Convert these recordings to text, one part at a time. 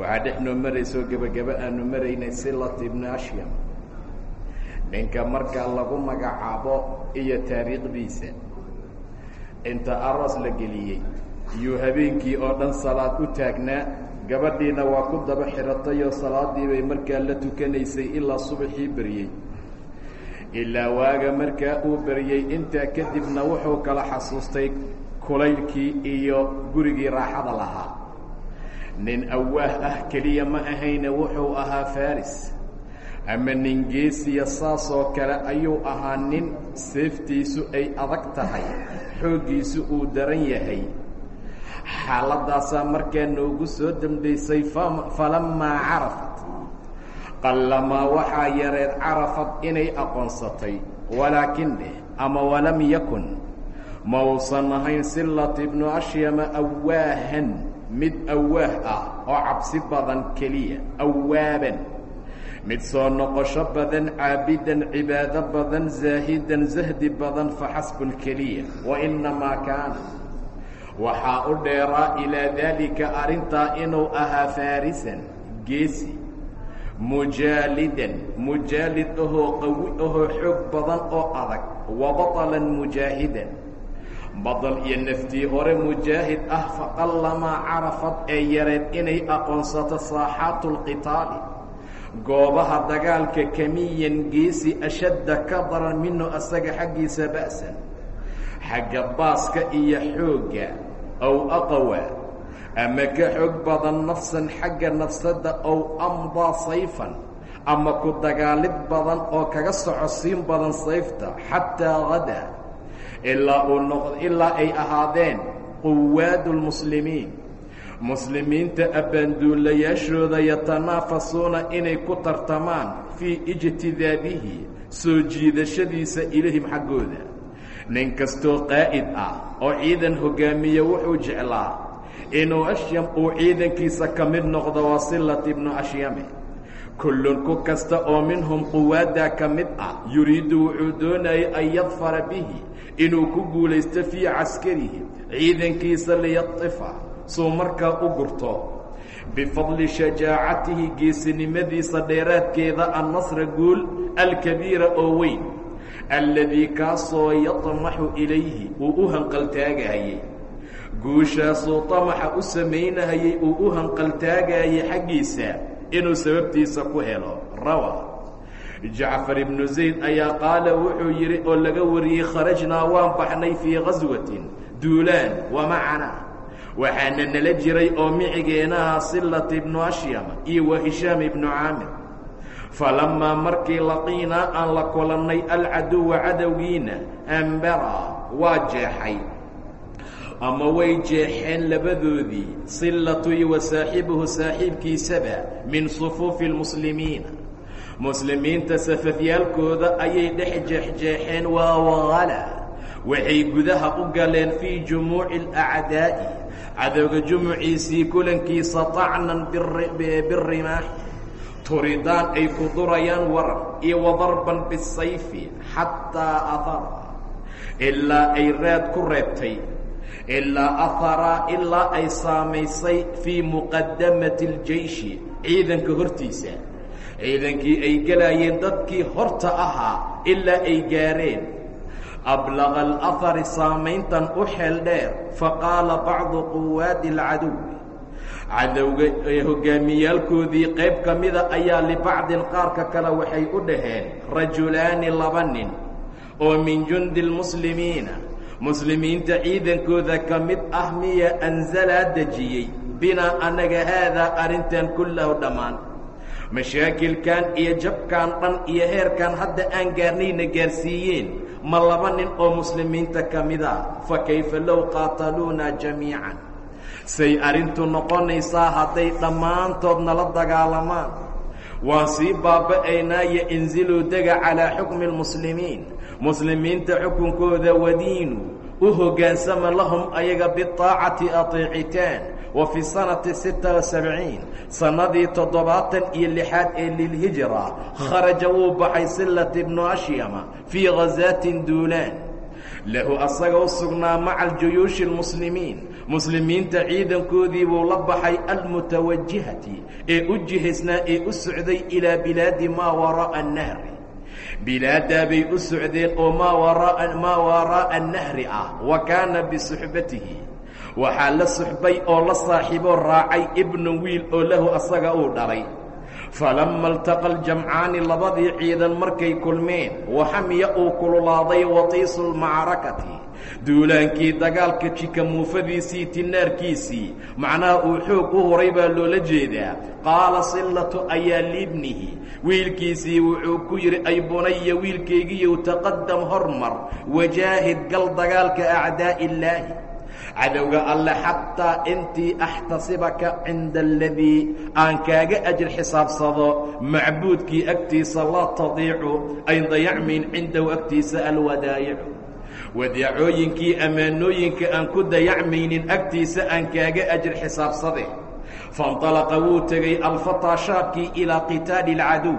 waxaa dhex noo maraysoo gebagaba aanu maraynay silat ibnu ninka markaa lagu magacaabo iyo taariikhdiisa inta aroos la geliyey iyuu habeenkii oo dhan salaad u taagnaa gabadhiina waa ku daba xiratayoo salaadii bay markaa la tukanaysay ilaa subaxii beryey ilaa waaga markaa uu beryey intaa kadibna wuxuu kala xasuustay kulaylkii iyo gurigii raaxada lahaa nin awaah ah keliya ma ahayne wuxuu ahaa faris ama nin geesiya saasoo kale ayuu ahaa nin seeftiisu ay adag tahay xooggiisu uu daran yahay. Xaaladaasaa markaa noogu soo dambaysay falammaa carafat. Qallamaa waxaa yareed carafad inay aqoonsatay walaakin dheh ama walam yakun. Ma uusan ahayn sillat ibnu ashyama awaahan mid awaah ah oo cabsi badan keliya awaaban mid soo noqosho badan caabidan cibaado badan zaahidan zahdi badan faxasbun keliya wa innamaa kaana. Waxaa u dheeraa ilaa daalika arrintaa inuu ahaa faarisan geesi. Mujaalidan mujaalid ahoo qawi ahoo xoog badan oo adag wa batalan mujaahidan badal iyo naftii hore mujaahid ah faqallamaa carafad ee yareed inay aqoonsato saaxaatu lqitaali goobaha dagaalka kamiyan geesi ashadda ka daran minhu asaga xaggiisa ba'san. Xagga baaska iyo xoogga ow aqwa. Ama ka xoog badan nafsan xagga nafsadda ow amdaa sayfan. Ama ku dagaalid badan oo kaga socosiin badan sayfta xataa hadaa ilaa uu noqd ilaa ay ahaadeen quwaadu lmuslimiin muslimiinta abbaanduulayaashooda yatanaafasuuna inay ku tartamaan fii ijtidaabihi soo jiidashadiisa ilahim xaggooda. Nin kastoo qaa'id ah oo ciidan hoggaamiya wuxuu jeclaa inuu ashyam uu ciidankiisa ka mid noqdo waa sillat ibnu kullun ku kasta oo minhum quwaaddaa ka mid ah yuriidu wuxuu doonayay an yadfara bihi inuu ku guulaysto fii caskarihi ciidankiisa liyadifa suu markaa u gurto. Bifadli shajaacatihi geesinimadiisa dheeraadkeeda annasra guul alkabiira oo weyn alladii kaasoo yadmaxu ilayhi uu u hanqaltaagahayey guushaasuu damaxa u samaynahayey uu u hanqaltaagahayay xaggiisa inuu sababtiisa ku helo. Rawa jacfar ibnu zayd ayaa qaala wuxuu yidhi oo laga wariyey kharajnaa waan baxnay fii khaswatin duulaan wa macana. Waxaana nala jiray oo micigeenaha sillat ibnu ashyama iyo wa hishaam ibnu caamir. Falammaa markii laqiinaa aan la kulannay alcaduwa cadowgiina ambara waa jeexay. Ama way jeexeen labadoodii sillatu iyo wa saaxibuhu saaxiibkiisaba min sufuufi lmuslimiina muslimiinta safafyaalkooda ayay dhex jeexjeexeen waa waqala waxay gudaha u galeen fii jumuuci alacdaa'i cadowga jumuciisii kulankiisa tacnan birimaaxi turidaan ay ku durayaan warar iyo wadarban bisayfi xataa ahara ilaa ay raad ku reebtay. Ilaa aharaa ilaa ay saamaysay fii muqadamati اljeyshi ciidanka hortiisa ciidankii ay gelaayeen dadkii horta ahaa ilaa ay gaareen. Ablaqa alahari saamayntan u xeel dheer faqaala bacdu quwaadi alcaduwi. Cadowga ee hoggaamiyaalkoodii qayb ka mida ayaa libacdin qaarka kale waxay u dhaheen rajulaani laba nin oo min jundi lmuslimiina muslimiinta ciidankooda ka mid ah miya anzalaa dejiyey binaa annaga haadaa arrintan kullahu dhammaan mashaakilkan iyo jabkan dhan iyo heerkan hadda aan gaarnayna gaarsiiyeen ma laba nin oo muslimiinta ka mid a fa kayfa low qaataluuna jamiican? Say arrintu noqonaysaa hadday dhammaantood nala dagaalamaan. Waan sii baaba'aynaayo inziluu dega calaa xukmi lmuslimiin muslimiinta xukunkooda wadiinu u hoggaansama lahum ayaga biطaacati aطeecitaan wa fi sanati sita wa sabciin sannadii toddobaatan iyo lixaad ee lilhijra kharaja wuu baxay sillat ibnu ashyama fii khazaatin duulaan. Lahu asaga u sugnaa maca aljuyuushi اlmuslimiin muslimiinta ciidankoodii buu la baxay almutawajihati ee u jihaysnaa ee u socday ilaa bilaadi maa waraa'a annahri. Bilaaddaa bay u socdeen oo maa waraa maa waraa'a ah wa kaana bisuxbatihi waxaa la suxbay oo la saaxiiboo raacay ibnu wiil oo lahu asaga uu dhalay. Falama altaqa aljamcaani labadii ciidan markay kulmeen waxamiya uu kululaaday watiisu lmacrakati duulaankii dagaalka jikamuufadiisii tinaarkiisii macnaha uu xoog u horay baa loola jeedaa. Qaala sillatu ayaa liibnihi wiilkiisii wuxuu ku yidhi ay bunaya wiilkaygiiyow taqadam hormar wajaahid gal dagaalka acdaa'i illaahi cadowga alle xataa intii axtasibaka cinda aladii aan kaaga ajir xisaabsado macbuudkii agtiisa laa tadiicu ayn dayacmayn cindahu agtiisa alwadaayicu wadaacooyinkii ammaanooyinka aan ku dayacmaynin agtiisa aan kaaga ajir xisaabsade faاnطalaqa wuu tegey alfataa shaabkii ilaa qitaali اlcaduw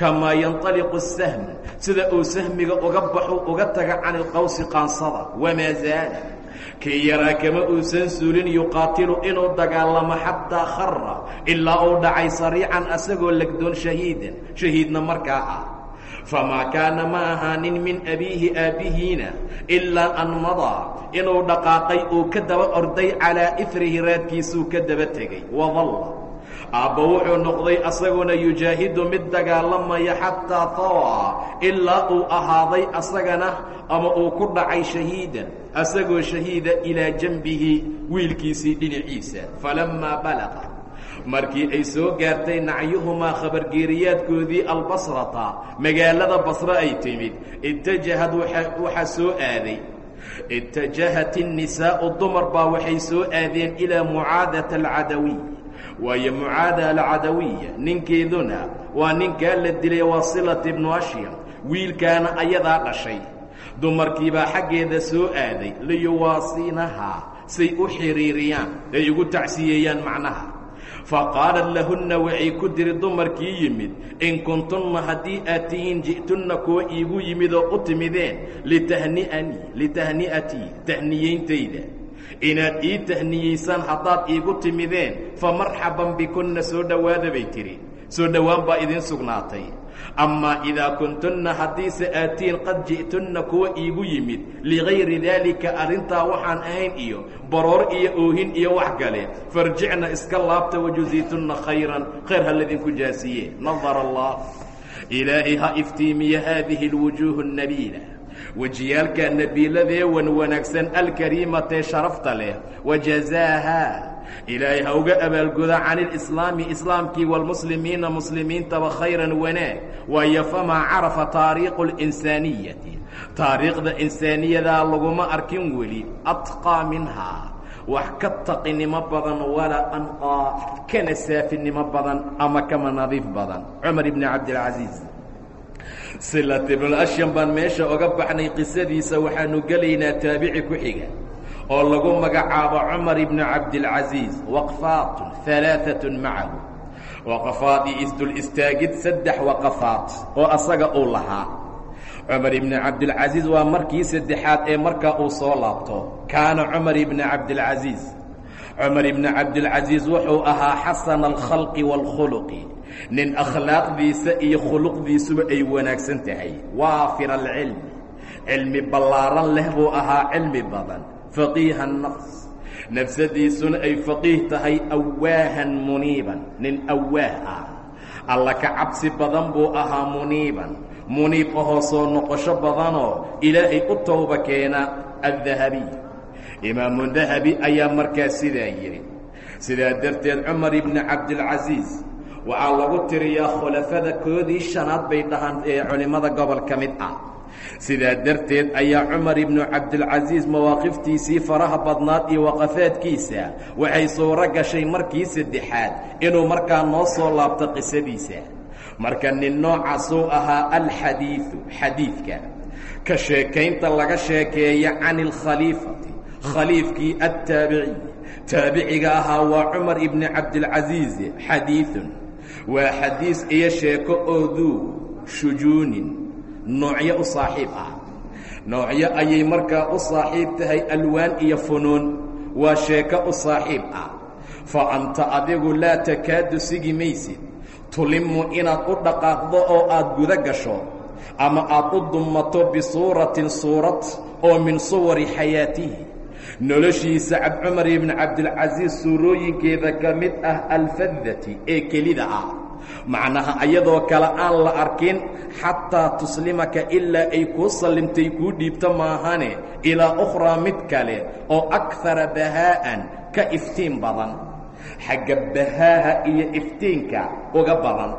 kamaa yanطaliqu الsahm sida uu sahmiga uga baxu uga taga can ilqawsi qaansada wamaa zaala kii yaraa kama uusan suulin yuqaatilu inuu dagaalamo xataa khara ilaa uu dhacay sariican asagoo legdoon shahiidan. Shahiidna markaa ah. Famaa kaana ma ahaanin min abiihi aabbihiina ilaa an madaa inuu dhaqaaqay uu ka daba orday calaa ifrihi raadkiisuu ka daba tegey wadalla aabba wuxuu noqday asaguna yujaahidu mid dagaalamaya xataa tawaa ilaa uu ahaaday asagana ama uu ku dhacay shahiidan asagoo shahiida ilaa janbihi wiilkiisii dhinaciisa. Falammaa balaqa. Markii ay soo gaartay nacyuhumaa khabargeeriyaadkoodii albasrata magaalada basre ay timid. Itajahad waxaa soo aaday. Itajahat الnisaa'u dumar baa waxay soo aadeen ilaa mucaadata alcadawiy waayo mucaada alcadawiya ninkeeduna waa ninkaa la dilay wasilat ibnu ashyam wiilkaana ayadaa dhashay. Dumarkiibaa xaggeeda soo aaday liyuwaasinahaa say u xiriiriyaan ay ugu tacsiyeeyaan macnaha. Faqaalat lahunna waxay ku tiri dumarkii yimid in kuntunna haddii aad tihiin ji'tunna kuwa iigu yimid oo u timideen litahni'anii litahni'atii tahniyeyntayda inaad ii tahniyeysaan haddaad iigu timideen fa marxaban bikunna soo dhowaada bay tidhi soo dhowaan baa idiin sugnaatay. Amaa idaa kuntunna haddiise aatiin qad ji'tunna kuwa iigu yimid ligayri daalika arrintaa waxaan ahayn iyo baroor iyo oohin iyo wax kale farjicna iska laabta wajuziitunna khayran khayr ha ladinku jaasiye nadar allah. Ilaahay ha iftiimiya haadihi alwujuuhu nabiila wejiyaalka nabiiladee wan wanaagsan alkariimatee sharafta leh wajazaaha ilaahay ha uga abaalguda can ilislaami islaamkii waalmuslimiina muslimiintaba khayran wanaag. Waayo famaa carafa taariiqu اlinsaaniyati taariikhda insaaniyadaa laguma arkin weli atqaa minhaa wax ka taqinimo badan walaa anqaa kana saafinimo badan ama kama nadiif badan. Cumar ibni cabdilcasiis silat ibnulashyam baan meesha oga baxnay qisadiisa waxaanu gelaynaa taabici ku xiga oo lagu magacaabo cumar ibnu cabdilcasiis waqfaatun alaaatun macahu. Waqafaad iyo isdul istaagid saddex waqafaad oo asaga uu lahaa. Cumar ibni cabdilcasiis waa markii saddexaad ee markaa uu soo laabto kaana cumar ibni cabdilcasiis cumar ibni cabdilcasiis wuxuu ahaa xasana alkhalqi waalkhuluqi nin akhlaaqdiisa iyo khuluqdiisuba ay wanaagsan tahay. Waafir alcilmi cilmi ballaaran leh buu ahaa cilmi badan. Faqiiha nafs. Nafsadiisuna ay faqiih tahay awaahan muniiban. Nin awaah ah. Alla ka cabsi badan buu ahaa muniiban. Muniib ahoo soo noqosho badanoo ilaahay u towba keena addahabiy imaamu dahabi ayaa markaa sidaa yidhi sidaa darteed cumar ibni cabdilcasiis waxaa lagu tiriyaa khulafada koodii shanaad bay dhahaan ee culimmada gobol ka mid ah. Sidaa darteed ayaa cumar ibnu cabdilcasiis mawaaqiftiisii faraha badnaad iyo waqafaadkiisa waxay suuro gashay markii saddexaad inuu markaa noo soo laabto qisadiisa. Marka nin noocaasuu ahaa alxadiidu xadiidka. Ka sheekaynta laga sheekeeya can alkhaliifati khaliifkii attaabiciy taabiciga ahaa waa cumar ibni cabdilcasiis xadiidun waa xadiis iyo sheeko oo duu shujuunin. Noocyo u saaxiib ah. Noocyo ayay markaa u saaxiib tahay alwaan iyo funuun. Waa sheeko u saaxiib ah. Fa anta adigu laa takaadu sigi maysid. Tulimmu inaad u dhaqaaqdo oo aad guda gasho ama aad u dummato bisuuratin suurad oo min suwari xayaatihi noloshiisa cabcumar ibni cabdilcasiis suurooyinkeeda ka mid ah alfadati ee kelida ah. Macnaha ayadoo kale aan la arkin xataa tuslimaka ilaa ay kuu sallimtay kuu dhiibto maahane ilaa ukhraa mid kale oo akara bahaa'an ka iftiin badan. Xagga bahaaha iyo iftiinka uga badan.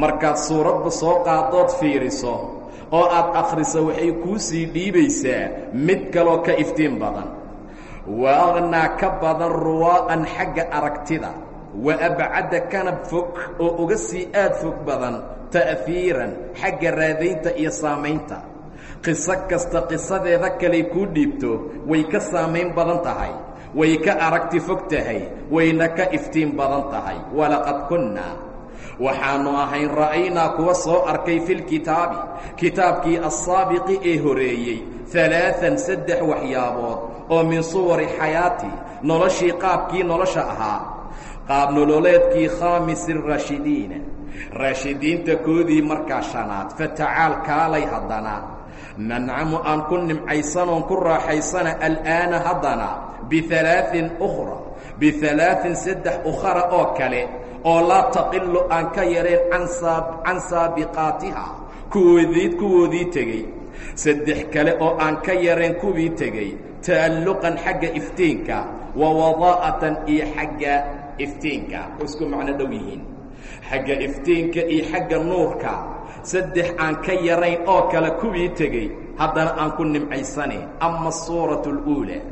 Markaad suuradda soo qaadood fiiriso oo aad akhriso waxay kuu sii dhiibaysaa mid kaloo ka iftiin badan wa aqnaa ka badan ruwaa'an xagga aragtida wa abcadda kanab fog oo uga sii aad fog badan ta'fiiran xagga raadaynta iyo saamaynta qiso kasta qisadeeda kaley kuu dhiibto way ka saamayn badan tahay way ka aragti fog tahay wayna ka iftiin badan tahay walaqad kunnaa waxaannu ahayn ra'aynaa kuwa soo arkay filkitaabi kitaabkii assaabiqi ee horeeyey alaaan saddex waxyaabood oo min suwari xayaati noloshii qaabkii nolosha ahaa. Qaab nololeedkii khaamisi raashidiina raashidiinta koodii markaa shanaad fatacaal kaalay haddana. Nancamu aan ku nimcaysanoon ku raaxaysana al'aana haddana bialaain ukhra bialaain saddex ukhara oo kale oo laa taqilu aan ka yareen can saabiqaatiha. Kuwoodii kuwoodii tegey. Saddex kale oo aan ka yareen kuwii tegey. Ta'alluqan xagga iftiinka wa wadaa'atan iyo xagga iftiinka. Isku macno dhow yihiin. Xagga iftiinka iyo xagga nuurka. Saddex aan ka yarayn oo kale kuwii tegey. Haddana aan ku nimcaysane. Ama suuratu اluulaa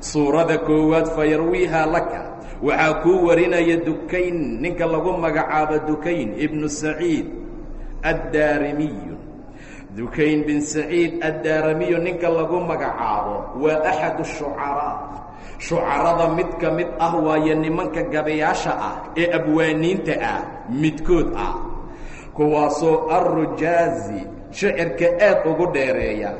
suurada koowaad fayarwiihaa laka waxaa kuu warinaya dukayn. Ninka lagu magacaabo dukayn ibnu saciid addaarimiyu dukayn bin saciid addaaramiyu ninka lagu magacaabo waa axad shucaraa. Shucarada mid ka mid ah waayo nimanka gabayaasha ah ee abwaaniinta ah midkood ah. Kuwaasoo arrujaazi shicirka aad ugu dheereeya.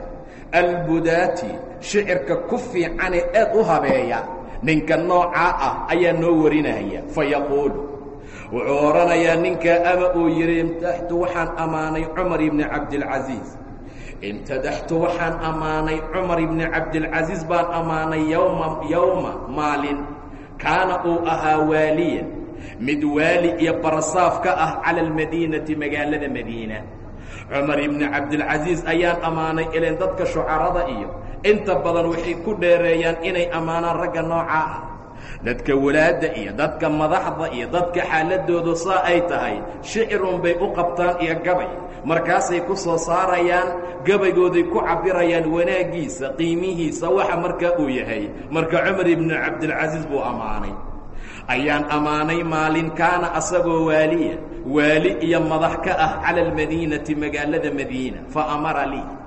Albudaati shicirka ku fiicanee aad u habeeya ninka noocaa ah ayaa noo warinaya fa wuxuu odhanayaa ninkaa ama uu yidhi imtadaxtu waxaan ammaanay cumar ibni cabdilcasiis. Imtadaxtu waxaan ammaanay cumar ibni cabdilcasiis baan ammaanay yowma yowma maalin. Kaana uu ahaa waaliyan. Mid waali iyo barasaaf ka ah cala almadiinati magaalada madiina. Cumar ibni cabdilcasiis ayaan ammaanay ileen dadka shucarada iyo inta badan waxay ku dheereeyaan inay ammaanaan ragga noocaa ah. Dadka walaadda iyo dadka madaxda iyo dadka xaaladoodu saa ay tahay shicirun bay u qabtaan iyo gabay. Markaasay ku soo saarayaan gabaygooday ku cabbirayaan wanaaggiisa qiimihiisa waxa markaa uu yahay. Marka cumar ibnu cabdilcasiis buu ammaanay. Ayaan ammaanay maalin kaana asagoo waaliya. Waali iyo madax ka ah cala almadiinati magaalada madiina fa amara lii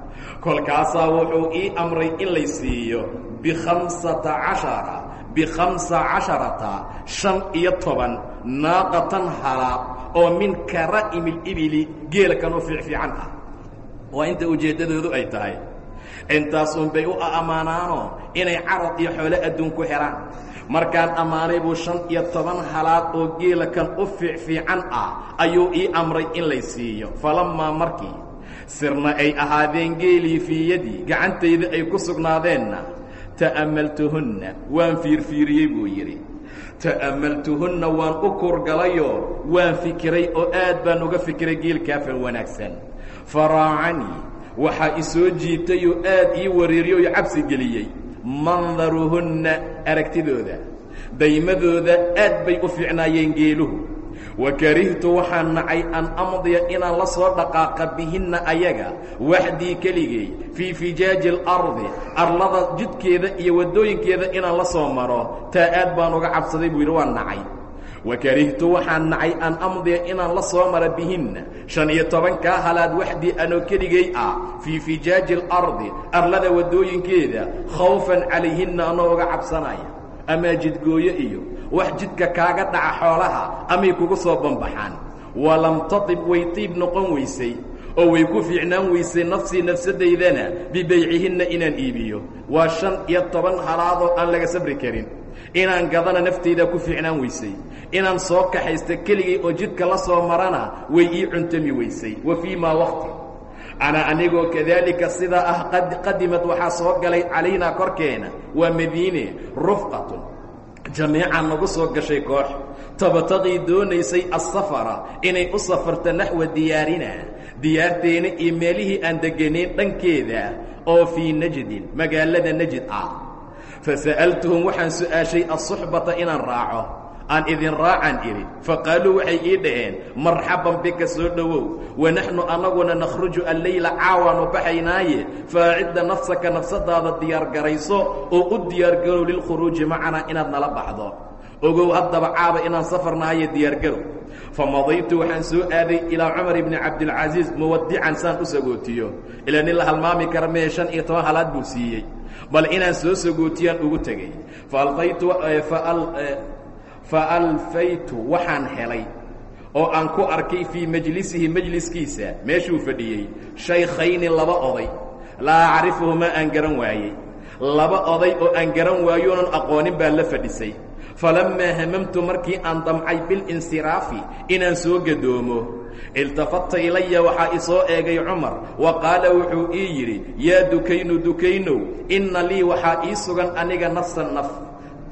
kolkaasaa wuxuu ii amray in lay siiyo bikhamsata cashara bikhamsa casharata shan iyo toban naaqatan halaab oo min kara'imi libili geelkan u fiicfiican ah. Waa inta ujeeddadoodu ay tahay. Intaasunbay u ammaanaanoo inay carad iyo xoole adduun ku xidhaan markaan ammaanay buu shan iyo toban halaad oo geelakan u fiicfiican ah ayuu ii amray in lay siiyo. Falammaa markii sirna ay ahaadeen geelii fiiyadii gacantayda ay ku sugnaadeenna. Ta'ammaltuhunna waan fiirfiiriyey buu yidhi. Ta'ammaltuhunna waan u kurgalayoo waan fikiray oo aad baan uga fikiray geelkaafan wanaagsan. Faraacanii waxaa i soo jiitayoo aad ii wareeriyey oo cabsi geliyey. Mandaruhunna aragtidooda. Daymadooda aad bay u fiicnaayeen geeluhu wa karihtu waxaan nacay an amdiya inaan la soo dhaqaaqa bihinna ayaga waxdii keligay fii fijaaji alardi arlada jidkeeda iyo waddooyinkeeda inaan la soo maro. Taa aad baan uga cabsaday buu yidhi waan nacay. Wa karihtu waxaan nacay an amdiya inaan la soo mara bihinna. Shan iyo tobankaa halaad waxdii anoo keligay ah fii fijaaji alardi arlada waddooyinkeeda khawfan calayhinna anoo uga cabsanaya. Amaa jidgooyo iyo wax jidka kaaga dhaca xoolaha amay kugu soo banbaxaan walam tatib way tiib noqon weysay oo way ku fiicnaan weysay nafsii nafsadaydana bibaycihinna inaan iibiyo. Waa shan iyo toban halaadoo aan laga sabri karin. Inaan gadana naftaydaa ku fiicnaan weysay. Inaan soo kaxaysta keligay oo jidka la soo marana way ii cuntami weysay. Wa fii maa waqti. Ana anigoo kadaalika sidaa ah qadimad waxaa soo galay calaynaa korkeena waa madiine rufqatun jamiica nagu soo gashay koox. Tabtaqii doonaysay asafara inay u safarto naxwa diyaarina. Diyaarteena iyo meelihii aan deganayn dhankeeda oo fii najdin magaalada najd ah. Fasa'altuhum waxaan su'aashay assuxbata inaan raaco aan idin raacaan idhi faqaaluu waxay ii dhaheen marxaban bika soo dhowow wanaxnu annaguna nakhruju alleyla caawaanu baxaynaaye faacidda nafsaka nafsadaada diyaargarayso oo u diyaargarow lilkhuruuji macanaa inaad nala baxdo. Ogow haddaba caaba inaan safarnahaye diyaargarow. Famadaytu waxaan soo aaday ilaa cumar ibni cabdilcasiis muwadican saan u sagootiyo. Ilaa nin la halmaami kara mee shan iyo toban halaad buu siiyey. Bal inaan soo sagootiyaan ugu tegey faalfaytu faalfaytu waxaan helay oo aan ku arkay fii majlisihi majliskiisa meeshuu fadhiyey shaykhayni laba oday laa acrifuhumaa aan garan waayey laba oday oo aan garan waayoonan aqoonin baa la fadhisay falammaa hamamtu markii aan damcay bilinsiraafi inaan soo gadoomo iltafata ilaya waxaa i soo eegay cumar wa qaala wuxuu ii yidhi yaa dukaynu dukaynow inna lii waxaa ii sugan aniga nafsan naf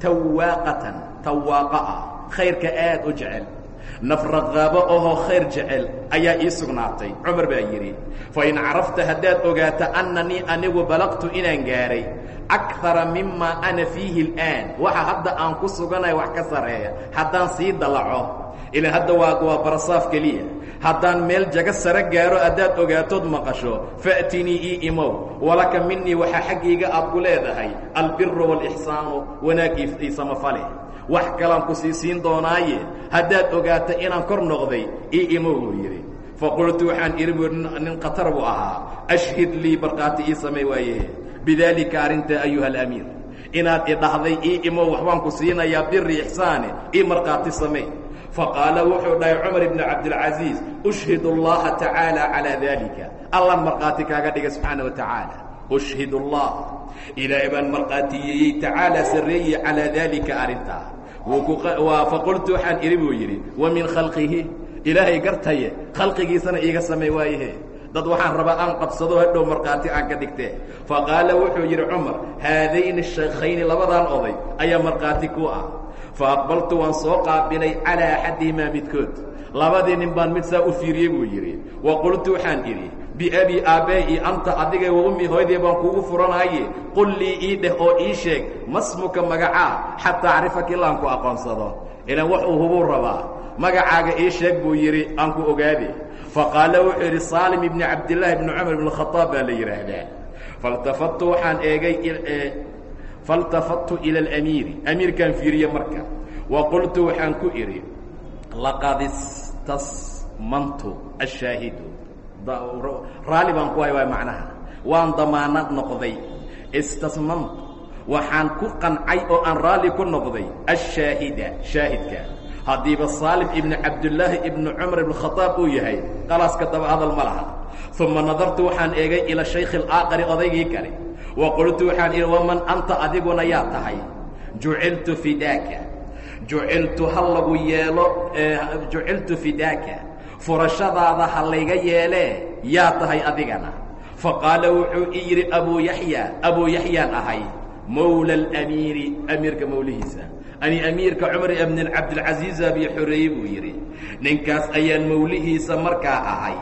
tawaaqatan tawaaqa ah khayrka aad u jecel. Naf raqaabo ahoo khayr jecel ayaa ii sugnaatay. Cumar baa yidhi fa in carafta haddaad ogaata annanii anigu balaqtu inaan gaadhay akara mimaa ana fiihi اlآan waxa hadda aan ku suganayo wax ka sarreeya haddaan sii dalaco ilan hadda waa waa barasaaf keliya haddaan meel jago sare gaaro haddaad ogaatood maqasho fa'tinii ii imow walaka minii waxaa xaggayga aad ku leedahay albiru wاlإxsaanu wanaag ii samafale wax kalaan ku sii siin doonaaye haddaad ogaato inaan kor noqday ii imow buu yidhi. Faqultu waxaan idhi bu nin khatar buu ahaa. Ashhid lii barqaati ii samay waaye. Bidaalika arrinta ayuha alamiir. Inaad idhahday ii imow waxbaan ku siinayaa biri ixsaane ii markhaati samey faqaala wuxuu dhahay cumar ibnu cabdilcasiis ushhid اllaha tacaala calaa daalika allan markhaati kaaga dhiga subxaana wa tacaala ushhid allah ilaahay baan markhaatiyeeyey tacaalaa sarreeye calaa daalika arrintaa faqultu waxaan idhi buu yidhi wa min khalqihi ilaahay gartaye khalqigiisana iiga samay waayahe dad waxaan rabaa aan qabsado hadhow markhaati aan ka dhigtee faqaala wuxuu yidhi cumar haadayni shaykhayni labadan oday ayaa markhaati ku ah fa aqbaltu waan soo qaabilay calaa axadihimaa midkood. Labadii nin baan mid saa u fiiriyey buu yidhi. Wa qultu waxaan idhi biabii aabbee iyo anta adigay wa ummi hooydii baan kugu furanaaye qul lii ii dheh oo ii sheeg masmuka magacaa xataa acrifaka ilaan ku aqoonsado? Ilaan wax uu hubuu rabaa. Magacaaga ii sheeg buu yidhi aan ku ogaade faqaala wuxuu yidhi saalim ibni cabdillaahi ibni cumar ibn khadaab baa la yidhaahdaa. Faltafattu waxaan eegay faltafattu ila alamiiri amiirkaan fiiriye marka wa qultu waxaan ku idhi laqad istasmantu ashaahidu raalli baan ku hay waay macnaha waan damaanad noqday istasmantu waxaan ku qancay oo aan raalli ku noqday ashaahida shaahidka haddiiba saalim ibni cabdillaahi ibni cumar ibn khadaab uu yahay qalaaska daba hadal ma laha uma nadartu waxaan eegay ila shaykhi alaaqari odaygii kale wa qultu waxaan idhi waman anta adiguna yaa tahay? Juciltu fidaaka. Juciltu ha lagu yeelo juciltu fidaaka. Furashadaada ha layga yeelee yaa tahay adigana. Faqaala wuxuu ii yidhi abuu yaxya abuu yaxyaan ahay mawla alamiiri amiirka mawlihiisa. Ani amiirka cumar ibn cabdilcasiisa bii xoreeyey buu yidhi. Ninkaas ayaan mawlihiisa markaa ahay.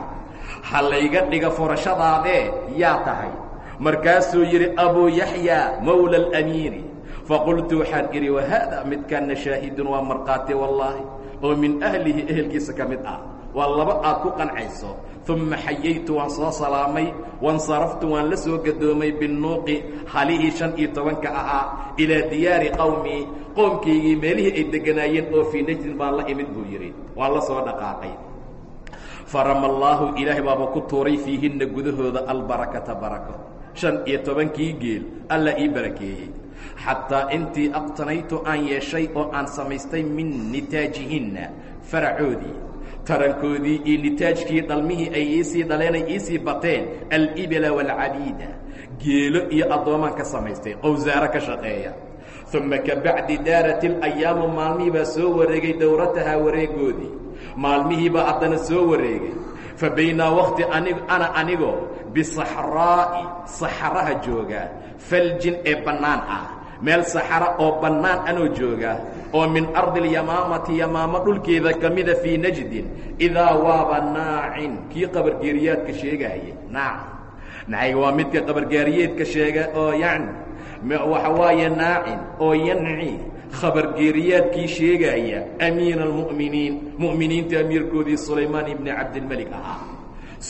Ha layga dhiga furashadaadee yaa tahay markaasuu yidhi abuu yaxya mawla alamiiri faqultu waxaan idhi wahaada midkaana shaahidun waa markhaati wallaahi oo min ahlihi ehelkiisa ka mid ah. Waa laba aad ku qancayso. Uma xayaytu waan soo salaamay wansaraftu waan la soo gadoomay binnuuqi halihii shan iyo tobanka ahaa ilaa diyaari qowmii qoomkaygii meelihii ay degganaayeen oo fii najdin baan la imid buu yidhi. Waan la soo dhaqaaqay. Farama allaahu ilaahay baaba ku tuuray fiihinna gudahooda albarakata barako shan iyo tobankii geel alla ii barakeeyey. Xataa intii aqtanaytu aan yeeshay oo aan samaystay min nitaajihinna faracoodii tarankoodii iyo nitaajkii dhalmihii ay iisii dhaleenay iisii bateen alibila waalcabiida geelo iyo addoomaan ka samaystay qowsaaro ka shaqeeya. Uma kabacdi daarat ilayaamu maalmihii baa soo wareegay dowratahaa wareegoodii maalmihiibaa haddana soo wareegay fa baynaa wakti ana anigoo bisaxraa'i saxaraha jooga faljin ee bannaan ah. Meel saxara oo bannaan anoo jooga oo min ardi اlyamaamati yamaamo dhulkeeda ka mida fii najdin idaa waaba naacin. Kii qabargeeriyaadka sheegaaya naac. Nacayga waa midka qabargaariyeedka sheega oo yani waxa waaye naacin oo yanci khabargeeriyaadkii sheegaaya amiina almu'miniin mu'miniinta amiirkoodii sulaymaan ibni cabdilmelik ahaa.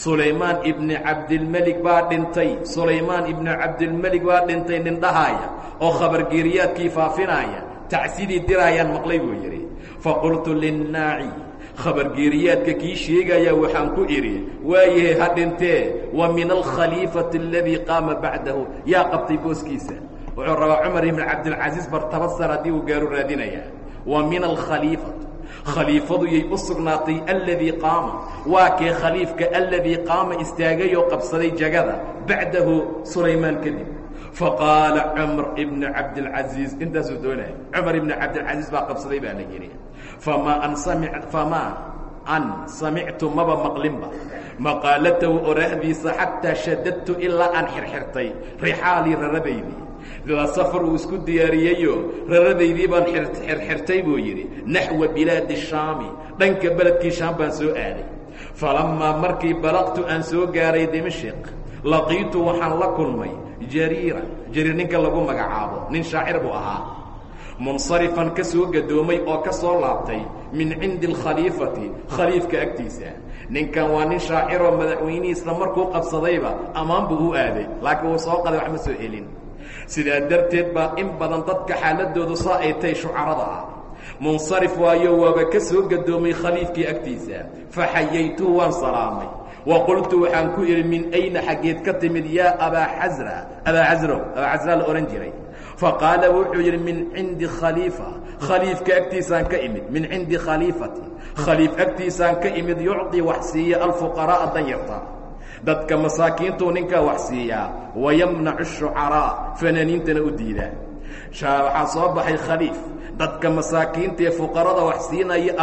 Sulaymaan ibni cabdilmelik baa dhintay sulaymaan ibni cabdilmelik baa dhintay nin dhahaaya oo khabargeeriyaadkii faafinaaya tacsidii diraayaan maqlay buu yidhi. Faqultu linnaaci khabargeeriyaadka kii sheegaya waxaan ku idhi waayahay ha dhintee wa min alkhaliifati aladii qaama bacdahu. Yaa qabtay booskiisa wuxuu rabaa cumar ibn cabdilcasiis bartaba sar haddii uu gaaru raadinayaa wa min alkhaliifati khaliifadu yay u sugnaatay aladii qaama. Waa kee khaliifka aladii qaama istaagay oo qabsaday jagada bacdahu sulaymaan kadib. Faqaala cumar ibn cabdilcasiis intaasuu doonaya cumar ibn cabdilcasiis baa qabsaday baa la yidhi. Famaa an sami famaa an samictu maba maqlinba maqaalatahu oraahdiisa xataa shadadtu ilaa aan xirxirtay rixaalii raradaydii safar uu isku diyaariyeyo raradaydii baan xirxirtay buu yidhi naxwa bilaadi shaami. Dhanka beledkii shaam baan soo aaday. Falammaa markii balaqtu aan soo gaaray dimashq laqiitu waxaan la kulmay jariira jariir ninka lagu magacaabo nin shaacir buu ahaa. Munsarifan ka soo gadoomay oo ka soo laabtay min cindi alkhaliifati khaliifka agtiisa. Ninkan waa nin shaaciroo madaxweynihiisna markuu qabsadayba ammaan buu u aaday laakiin wuu soo qaday wax ma soo helin sidaa darteed baa in badan dadka xaaladoodu saa ay tahay shucarada ah munsarif waayo waaba ka soo gadoomay khaliifkii agtiisa. Faxayaytuhu waan salaamay. Wa qultu waxaan ku idhi min ayna xaggeed ka timid yaa abaa xasra? Abaa xasrow abaa xasra la odhan jiray. Faqaala wuxuu yidhi min cindi khaliifa. Khaliifka agtiisaan ka imid. Min cindi khaliifati. Khaliif agtiisaan ka imid yucطii wax siiya alfuqaraa'a danyarta dadka masaakiintuu ninkaa wax siiyaa wayamnacu shucaraa fanaaniintana u diidaa waxaa soo baxay khaliif dadka masaakiinta ee fuqarada wax siinaya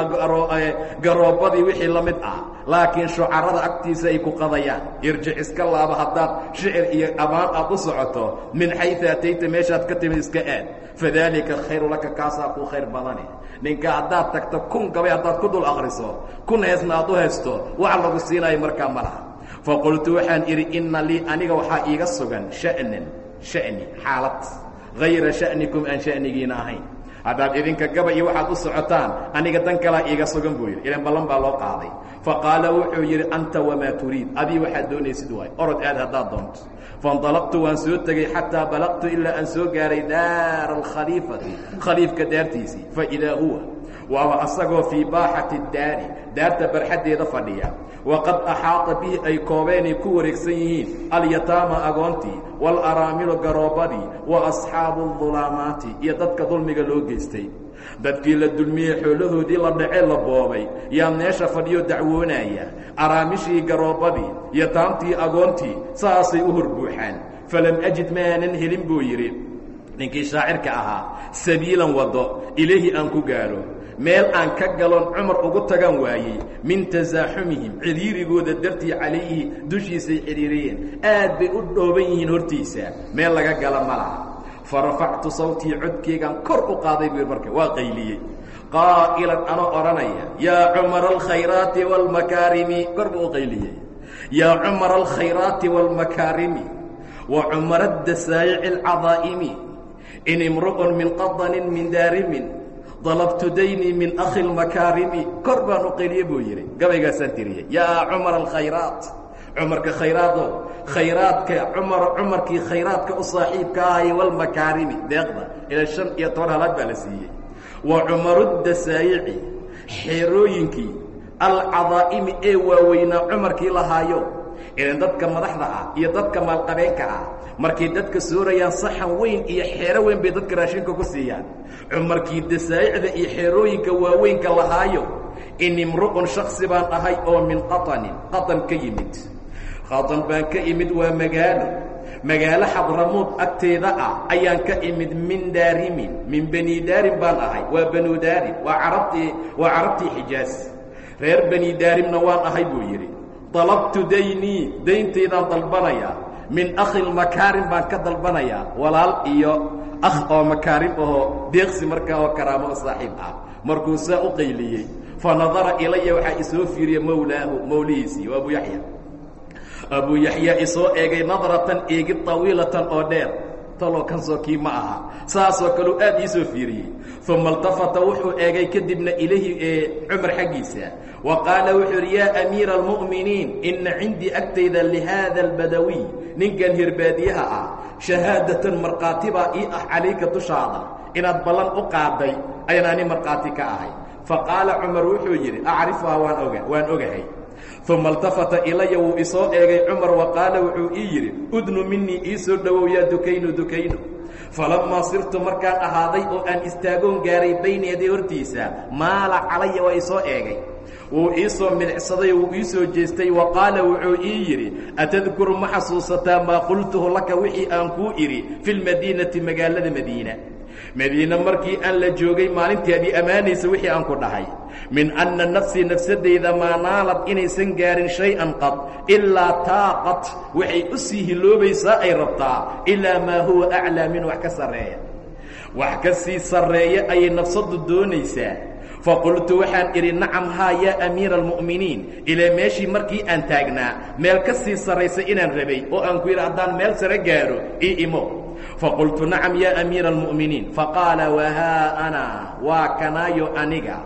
garoobadii wixii la mid ah. Laakiin shucarada agtiisa ay ku qadayaan. Irjic iska laaba haddaad shicir iyo amaan aad u socoto min xayu atayta meeshaad ka timid iska aad. Fadaalika khayru laka kaasaa kuu khayr badane ninka haddaad tagto kun gabay haddaad ku dul akriso kun heesna aad u haysto wax lagu siinayo markaa ma laha faqultu waxaan idhi inna lii aniga waxaa iiga sugan sha'nan sha'ni xaalad hayra sha'nikum aan sha'nigiina ahayn haddaad idinka gaba iyo waxaad u socotaan aniga dan kalaa iiga sugan buu yidhi ilan ballan baa loo qaaday faqaala wuxuu yidhi anta wamaa turiid adii waxaad doonaysid waay orod aad haddaad doonto faاnطalaqtu waan soo tegey xataa balaqtu ilaa aan soo gaaray daara alkhaliifati khaliifka daartiisii faidaa huwa waaba asagoo fii baaxati daari daarta barxaddeeda fadhiya. Waqad axaata bihi ay koobeenay ku wareegsan yihiin alyataama agoontii waalaraamilu garoobadii wa asxaabu اdulaamaati iyo dadka dulmiga loo geystay. Dadkii la dulmiyey xoolahoodii la dhacee la boobay. Yaa meesha fadhiyo dacwoonaya araamishii garoobadii yataamtii agoontii saasay u horbuuxaan falam ajid maanan helin buu yidhi. Ninkii shaacirka ahaa sabiilan waddo ilaahi aan ku gaadho meel aan ka galon cumar ugu tagan waayey min tasaaxumihim cidhiirigooda dartii calayhi dushiisay cidhiiriyeen aad bay u dhooban yihiin hortiisa. Meel laga gala ma laha. Fa rafactu sawtii codkeygaan kor u qaaday buu marka waa qayliyey. Qaa'ilan anoo odhanaya yaa cumara alkhayraati waalmakaarimi kor buu u qayliyey. Yaa cumara alkhayraati waalmakaarimi wa cumara adasaayici alcadaa'imi in imru'un min qadanin min daarimin dalabtu daynii min akhi lmakaarimi kor baan u qeliye buu yidhi gabaygaasaan tiriyey yaa cumar alkhayraat cumarka khayraado khayraadka cumar cumarkii khayraadka u saaxiibka ahay walmakaarimi deeqda ilaa shan iyo toban halaad baa la siiyey wa cumarudasaayici xeerooyinkii alcadaa'imi ee waaweynaa cumarkii lahaayo ilan dadka madaxda ah iyo dadka maalqabeenka ah. Markay dadka soorayaan saxan weyn iyo xeero weyn bay dadka raashinka ku siiyaan. Cumarkii dasaa'icda iyo xeerooyinka waaweynka lahaayo in imru'un shaksi baan ahay oo min qatanin qatan ka yimid. Qatan baan ka imid waa magaalo. Magaalo xadramuud agteeda ah ayaan ka imid min daarimin min bani daarim baan ahay. Waa banu daarim waa carabtii waa carabtii xijaas. Reer bani daarimna waan ahay buu dalabtu daynii dayntaydaan dalbanayaa min akhi lmakaarim baan ka dalbanayaa walaal iyo akh oo makaarim ahoo deeqsi markaa oo karaamo o saaxiib ah. Markuu saa u qayliyey fa nadara ilaya waxaa isoo fiiriya mawlaahu mawlihiisii waa abu yaxya abuu yaxya isoo eegay nadratan eegid tawiilatan oo dheer taloo kansoo kii ma aha. Saasoo kaleu aad iisoo fiiriyey. Uma اltafata wuxuu eegay kadibna ilayhi cumar xaggiisa. Wa qaala wuxuu yidhi yaa amiira almu'miniin ina cindii agtayda lihaada albadawiy ninkan hirbaadiyaha ah shahaadatan markhaati baa ii ah calayka dushaada. Inaad ballan u qaaday ayaan ani markhaati ka ahay. Faqaala cumar wuxuu yidhi acrifuhaa waan oga waan ogahay uma اltafata ilaya wuu isoo eegay cumar wa qaala wuxuu ii yidhi udnu minii ii soo dhowow yaa dukaynu dukaynu. Falammaa sirtu markaan ahaaday oo aan istaagoon gaaray bayna yaday hortiisa maala calaya waa isoo eegay. Wuu ii soo midicsaday wuu ii soo jeestay wa qaala wuxuu ii yidhi atadkuru ma xasuusataa maa qultuhu laka wixii aan kuu idhi fi lmadiinati magaalada madiina madiine markii aan la joogay maalintii ammaanaysa wixii aan ku dhahay. Min anna nafsii nafsadayda maa naalad inaysan gaarin shay-an qad ilaa taaqat waxay u sii hiloobaysaa ay rabtaa ilaa maa huwa aclaa min wax ka sarreeya. Wax ka sii sarreeya ayay nafsaddu doonaysaa. Faqultu waxaan idhi nacam haa yaa amiira almu'miniin ilaa meeshii markii aan taagnaa meel ka sii sarraysa inaan rabay oo aan ku yidhi haddaan meel sare gaaro ii imo faqultu nacam yaa amiira almu'miniin faqaala wahaa ana waa kanaayo aniga?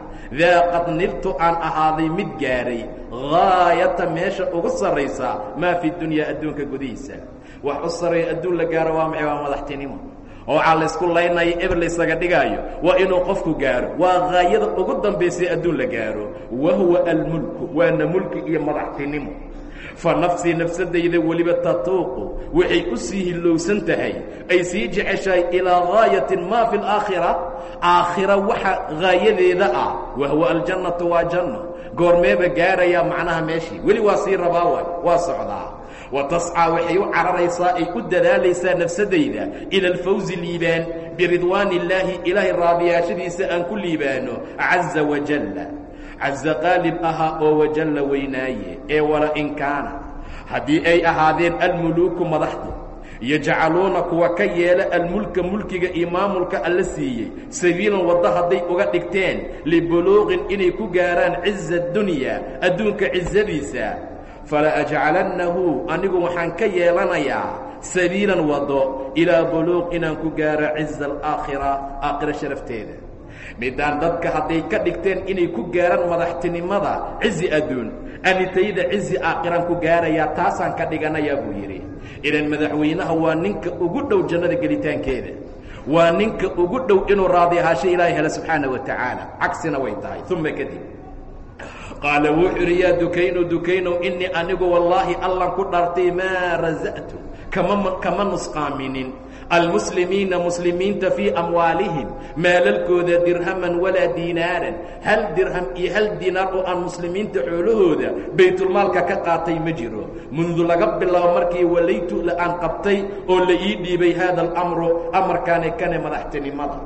Daa qad niltu aan ahaaday mid gaadhay gaayata meesha ugu sarraysa maa fi dunyaa adduunka gudihiisa. Wax u sarreeya adduun la gaaro waa maxay waa madaxtinimo. Oo waxaa laysku laynayo eber laysaga dhigaayo waa inuu qofku gaaro waa gaayada ugu dambaysay adduun la gaaro wa huwa almulku waana mulki iyo madaxtinimo fa nafsii nafsadayda weliba tatuuqu waxay u sii hillowsan tahay ay sii jeceshahay ilaa gaayatin maa fi alaakhira aakhira waxa gaayadeeda ah wa huwa aljannatu waa janno goormeeba gaarayaa macnaha meeshii weli waa sii rabaa waay waa socdaa. Wa tascaa waxay u cararaysaa ay u dadaalaysaa nafsadayda ila alfawzi liibaan biridwaani illaahi ilaahay raadiyaashadiisa aan ku liibaano caza wajalla caza qaalib ahaa oo wajalla weynaaye ee wala in kaana haddii ay ahaadeen almuluuku madaxdu yajcaluuna kuwa ka yeela almulka mulkiga iyo maamulka alla siiyey sabiilan waddo hadday uga dhigteen libuluuqin inay ku gaaraan ciza addunya adduunka cizadiisa fala ajcalannahu anigu waxaan ka yeelanayaa sabiilan waddo ilaa buluuq inaan ku gaaro ciza alaakhira aakhira sharafteeda midaan dadka hadday ka dhigteen inay ku gaaraan madaxtinimada cizi adduun anitayda cizi aakhiraan ku gaarayaa taasaan ka dhiganayaa buu yidhi. Ilan madaxweynaha waa ninka ugu dhow jannada gelitaankeeda. Waa ninka ugu dhow inuu raadi ahaasho ilaahay hela subxaana wa tacaala. Cagsina way tahay uma kadib qaala wuxuu idhi yaa dukayno dukaynow innii anigu wallaahi allan ku dhaartay maa rasa'tu kama kama nusqaaminin almuslimiina muslimiinta fii amwaalihim maalalkooda dirhaman walaa diinaaran hal dirham iyo hal diinaar oo aan muslimiinta xoolahooda baytulmaalka ka qaatay ma jiro mundu laga bilaabo markii walaytu aan qabtay oo la ii dhiibay haada alamru amarkaani kane madaxtinimada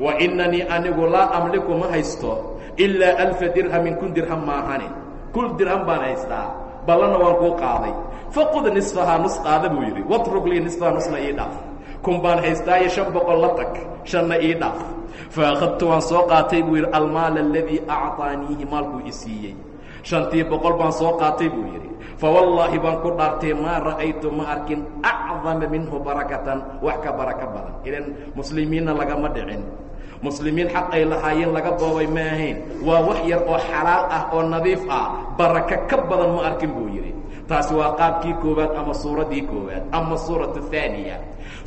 wa inanii anigu laa amliku ma haysto ilaa alfa dirhamin kun dirham maahane kul dirham baan haystaa ballana waan kuu qaaday faqud nisfahaa nus qaada buu yidhi watrug lii nisfahaa nusna ii dhaaf kun baan haystaayo shan boqol la tag shanna ii dhaaf. Fa akhadtu waan soo qaatay buu yidhi almaal aladii acطaaniihi maalkuu i siiyey. Shantii boqol baan soo qaatay buu yidhi. Fawallaahi baan ku dhaartay maa ra'aytu ma arkin acdama minhu barakatan wax ka barako badan. Ilan muslimiinna lagama dhicin. Muslimiin xaq ay lahaayeen laga boobay ma ahayn. Waa wax yar oo xalaal ah oo nadiif ah. Baraka ka badan ma arkin buu yidhi taasi waa qaabkii koowaad ama suuraddii koowaad ama suuratu haaniya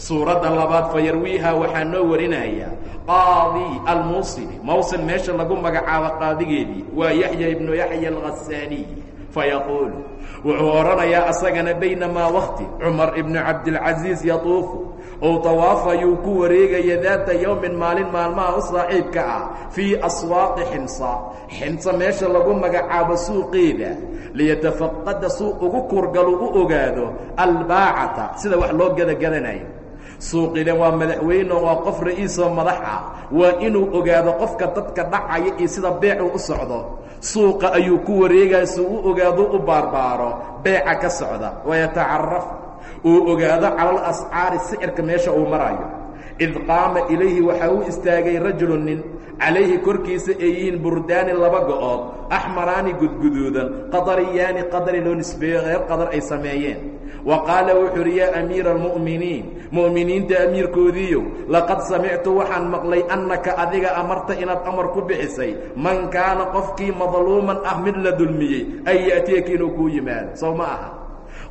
suuradda labaad fa yarwiiha waxaa noo warinaya qaadi almuusili mawsil meesha lagu magacaabo qaadigeedii waa yaxya ibnu yaxya alkhasaaniy fayaquulu wuxuu odhanayaa asagana baynamaa wakti cumar ibnu cabdilcasiis yatuufu. Ou tawaafayuu ku wareegaya daata yowmin maalin maalmaha u saaxiibka ah fii aswaaqi ximsa ximsa meesha lagu magacaabo suuqeeda. Liyatafaqada suuq ugu kurgalu u ogaado albaacata sida wax loo gadagadanayo suuqina waa madaxweyne waa qof ra'iisoo madax ah. Waa inuu ogaado qofka dadka dhacaya iyo sida beecu u socdo. Suuqa ayuu ku wareegaya si u ogaado u baarbaaro. Beeca ka socda wayatacaraf uu ogaado calal ascaari sicirka meesha uu marayo. Id qaama ilayhi waxaa u istaagay rajulu nin. Calayhi korkiisa ay yihiin burdaani laba go-ood. Axmaraani gudguduudan qadariyaani qadari loo nisbeeyo reer qadar ay sameeyeen wa qaala wuxuu uhi yaa amiira almu'miniin mu'miniinta amiirkoodiiyow laqad samictu waxaan maqlay annaka adiga amarta inaad amar ku bixisay. Man kaana qofkii madluuman ah mid la dulmiyey an ya'tiyaka inuu kuu yimaado. Sow ma aha.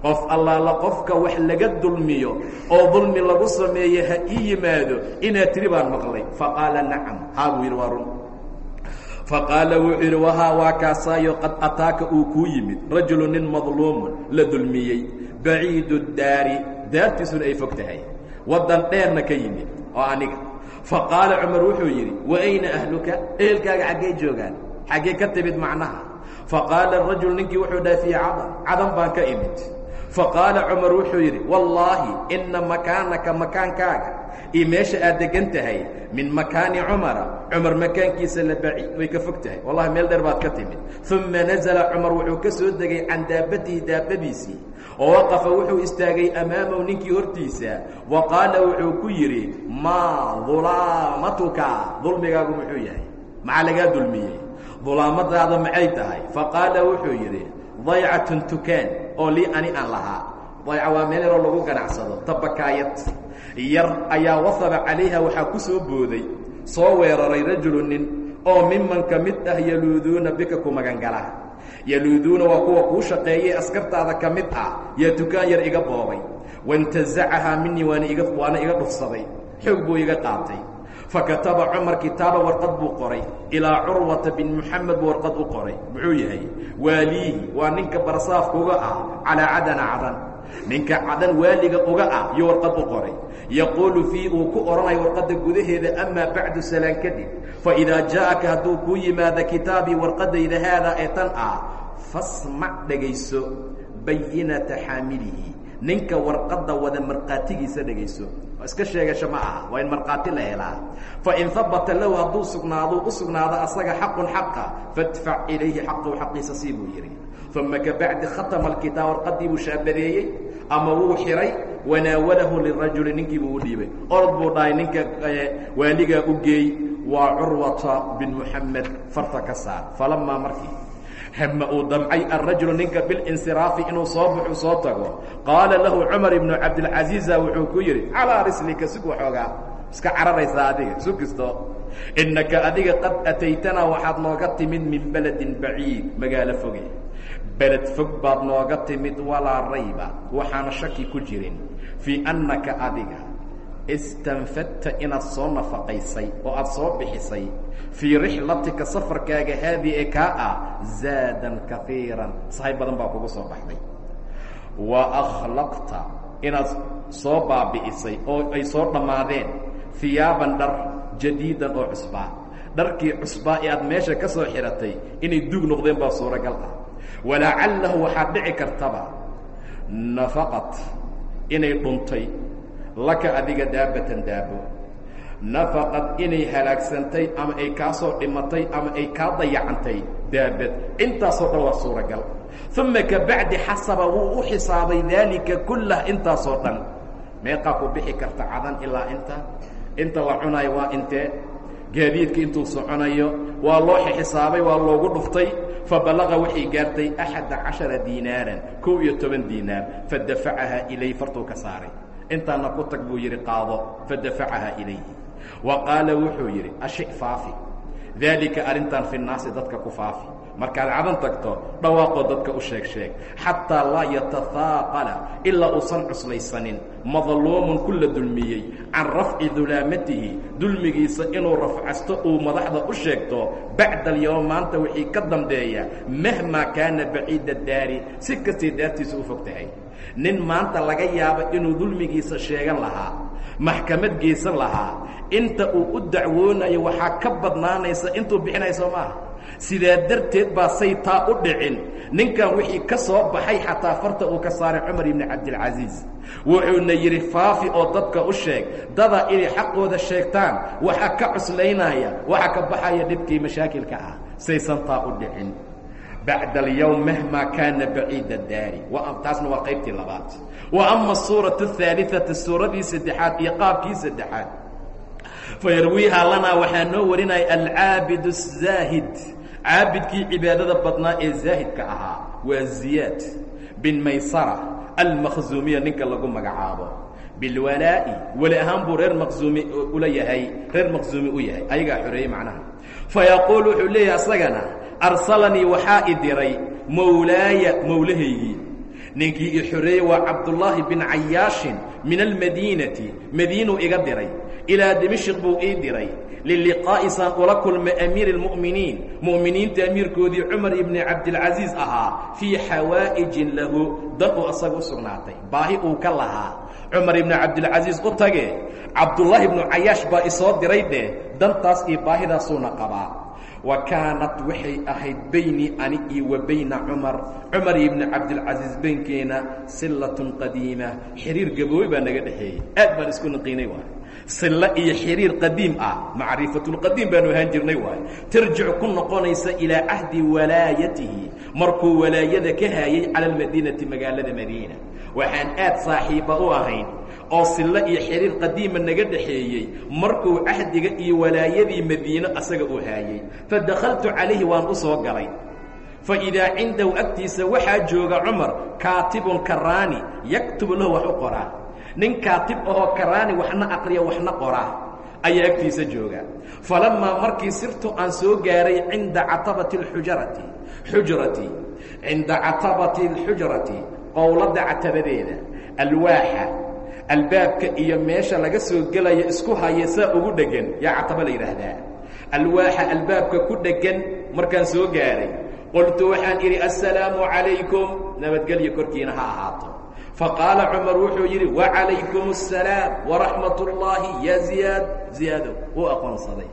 Qof allaala qofka wax laga dulmiyo oo dulmi lagu sameeye ha ii yimaado inaad tiri baan maqlay. Faqaala nacam. Haa buu yidhi waa run. Faqaala wuxuu yidhi wahaa waa kaasaayo qad ataaka uu kuu yimid. Rajulu nin madluumun la dulmiyey baciidu daari daartiisuna ay fog tahay waddan dheerna ka yimid oo aniga. Faqaala cumar wuxuu yidhi wa ayna ahluka? Ehelkaaga xaggee joogaan. Xaggee ka timid macnaha. Faqaala rajul ninkii wuxuu dhaha fii cadan cadan baan ka imid. Faqaala cumar wuxuu yidhi wallaahi inna makaanaka makaankaaga. Iyo meesha aad degan tahay min makaani cumara cumar makaankiisa la baciid way ka fog tahay wallahi meel dheer baad ka timid. Uma nazala cumar wuxuu ka soo degay can daabatihi daabadiisii oo waqafa wuxuu istaagay amaamahu ninkii hortiisa wa qaala wuxuu ku yidhi maa dulaamatuka dulmigaagu muxuu yahay? Maxaa lagaa dulmiyey dulaamadaada maxay tahay? Faqaala wuxuu yidhi daycatun tukaan oo lii ani aan lahaa. Dayca waa meel yaroo lagu ganacsado tabakaayad. Yar ayaa wasaba calayha waxaa ku soo booday soo weeraray rajulu nin oo miman ka mid ah yaluuduuna bika ku magangala yaluuduuna waa kuwa kuu shaqeeyay askartaada ka mid ah yaa tukaan yar iga boobay. Waintazacahaa minii waana iga waana iga dhufsaday xoog buu iga qaatay. Fakataba cumar kitaaba warqad buu qoray ilaa curwata bin muxamed warqad u qoray. Muxuu yahay? Waaliihi waa ninka barsaafka uga ah calaa cadana cadan ninka cadan waaliga uga ah iyo warqad u qoray. Yaquulu fii uu ku odhanayo warqadda gudaheeda amaa bacdu salaan kadib faidaa jaa'aka hadduu kuu yimaado kitaabii warqadayda haadaa ee tan ah fasmac dhegayso bayinata xaamilihi. Ninka warqadda wada markhaatigiisa dhegayso. Iska sheegasho ma aha waa in markhaati la helaa. Fain habata lahu hadduu sugnaado u sugnaado asaga xaqun xaqa fadfac ilayhi xaqahu xaqiisa sii buu yidhi uma kabacdi khatama alkitaab warqaddii buu shaabadeeyey ama wuu xihay wanaawalahu lirajuli ninkii buu u dhiibay. Orod buu dhahay ninka waaligaa u geey waa curwata bin muxamed farta ka saar. Falamaa markii hama uu damcay alrajulu ninka bilinsiraafi inuu soo baxu soo tago. Qaala lahu cumar ibnu cabdilcasiiza wuxuu ku yidhi calaa rislika sug waxoogaa iska cararaysaa adiga sugisto innaka adiga qad ataytanaa waxaad nooga timid min beledin baciid. Magaalo foge beled fog baad nooga timid walaa rayba. Waxaana shaki ku jirin. Fii annaka adiga istanfadta inaad soo nafaqaysay oo aad soo bixisay. Fii rixlatika safarkaaga haadii ee kaa ah zaadan kaiiran sahay badan baa kugu soo baxday. Wa akhlaqta inaad soo baabi'isay oo ay soo dhammaadeen. Hiyaaban dhar jadiidan oo cusbaa. Dharkii cusbaa ee aad meesha ka soo xihatay inay duug noqdeen baa suuragal ah walacallahu waxaad dhici kartaba nafaqat inay dhuntay laka adiga daabatan daabo. Nafaqad inay halaagsantay ama ay kaa soo dhimatay ama ay kaa dayacantay daabad. Intaasoo dhan waa suuragal. Uma kabacdi xasaba wuu u xisaabay daalika kullah intaasoo dhan. Meeqaa ku bixi karta cadan ilaa inta. Inta la cunayo waa intee. Gaadiidka intuu soconayo waa loo xisaabay waa loogu dhuftay fabalaqa waxay gaartay axada cashara diinaaran kow iyo toban diinaar fadafacahaa ilay fartuu ka saaray. Intaana ku tag buu yidhi qaado fadafacahaa ilayhi wa qaala wuxuu yidhi ashi faafi. Daalika arrintan fi nnaasi dadka ku faafi markaad cadan tagto dhawaaqoo dadka u sheeg sheeg. Xataa laa yatahaaqala ilaa uusan cuslaysanin. Madluumun ku la dulmiyey. Can rafci dulaamatihi dulmigiisa inuu rafcasto uu madaxda u sheegto bacda alyowm maanta wixii ka dambeeya mahmaa kaana baciida daari si kastay daartiisa u fog tahay. Nin maanta laga yaabo inuu dulmigiisa sheegan lahaa maxkamad geysan lahaa inta uu u dacwoonayo waxaa ka badnaanaysa intuu bixinayo soo maaha sidaa darteed baa say taa u dhicin ninkan wixii ka soo baxay xataa farta uu ka saaray cumar ibni cabdilcasiis wuxuuna yidhi faafi oo dadka u sheeg dada inay xaqooda sheegtaan waxaa ka cuslaynaya waxaa ka baxaya dhibkii mashaakilka ah saysan taa u dhicin bacda alyowm mahmaa kaana baciida daari taasna waa qaybtii labaad wa ama asuuraة الثaaliثaةi suuradii saddexaad iyo qaabkii saddexaad fayarwiihaa lanaa waxaa noo warinaya alcaabid الzaahid caabidkii cibaadada badnaa ee zaahidka ahaa waa ziyaad bin maysara almakhzuumiya ninka lagu magacaabo. Bilwalaa'i weli ahaan buu reer maqzuumi ula yahay reer maqzuumi u yahay. Ayagaa xoreeyey macnaha. Fayaquul wuxuu leeyahay asagana arsalanii waxaa i diray mowlaaya mowlahaygii ninkii i xoreeyey waa cabdullaahi bin cayaashin min almadiinati madiinuu iga diray ilaa dimashik buu ii diray liliqaa'i saan ula kulma amiiri اlmu'miniin mu'miniinta amiirkoodii cumar ibni cabdilcasiis ahaa fii xawaa'ijin lahu dan uu asaga u sugnaatay baahi uu ka lahaa cumar ibni cabdilcasiis u tage cabdullaahi ibnu cayaash baa isoo diray dheh dantaas iyo baahidaasuuna qabaa wa kaanat waxay ahayd baynii ani iyo wa bayna cumar cumar ibni cabdilcasiis beynkeena sillatun qadiima xiriir gabooy baa naga dhexeeyey aad baan isku naqiinay silo iyo xiriir qadiim ah. Macrifatulqadiim baanu ahaan jirnay waay. Tarjic ku noqonaysa ilaa cahdi walaayatihi. Markuu walaayada ka haayay cala almadiinati magaalada madiina. Waxaan aad saaxiiba u ahayn oo silo iyo xiriir qadiima naga dhexeeyey markuu cahdiga iyo walaayadii madiino asaga uu haayey fadakhaltu calayhi waan u soo galay. Faidaa cindahu agtiisa waxaa jooga cumar kaatibun karaani yaktubu lahu wax u qoraa nin kaatib ahoo karaani waxna aqriya waxna qoraa ayaa agtiisa jooga. Falamaa markii sirtu aan soo gaaray cinda catabati اxujarati xujrati cinda catabati اlxujrati qowladda catabadeeda alwaaxa albaabka iyo meesha laga soo gelaya isku haya saa ugu dheggan yaa cataba la yidhaahdaa. Alwaaxa albaabka ku dheggan markaan soo gaaray. Qultu waxaan idhi assalaamu calaykum. Nabadgelyo korkiina ha ahaato faqaala cumar wuxuu yidhi wacalaykum asalaam waraxmat ullaahi ya ziyaad. Ziyaadow wuu aqoonsaday.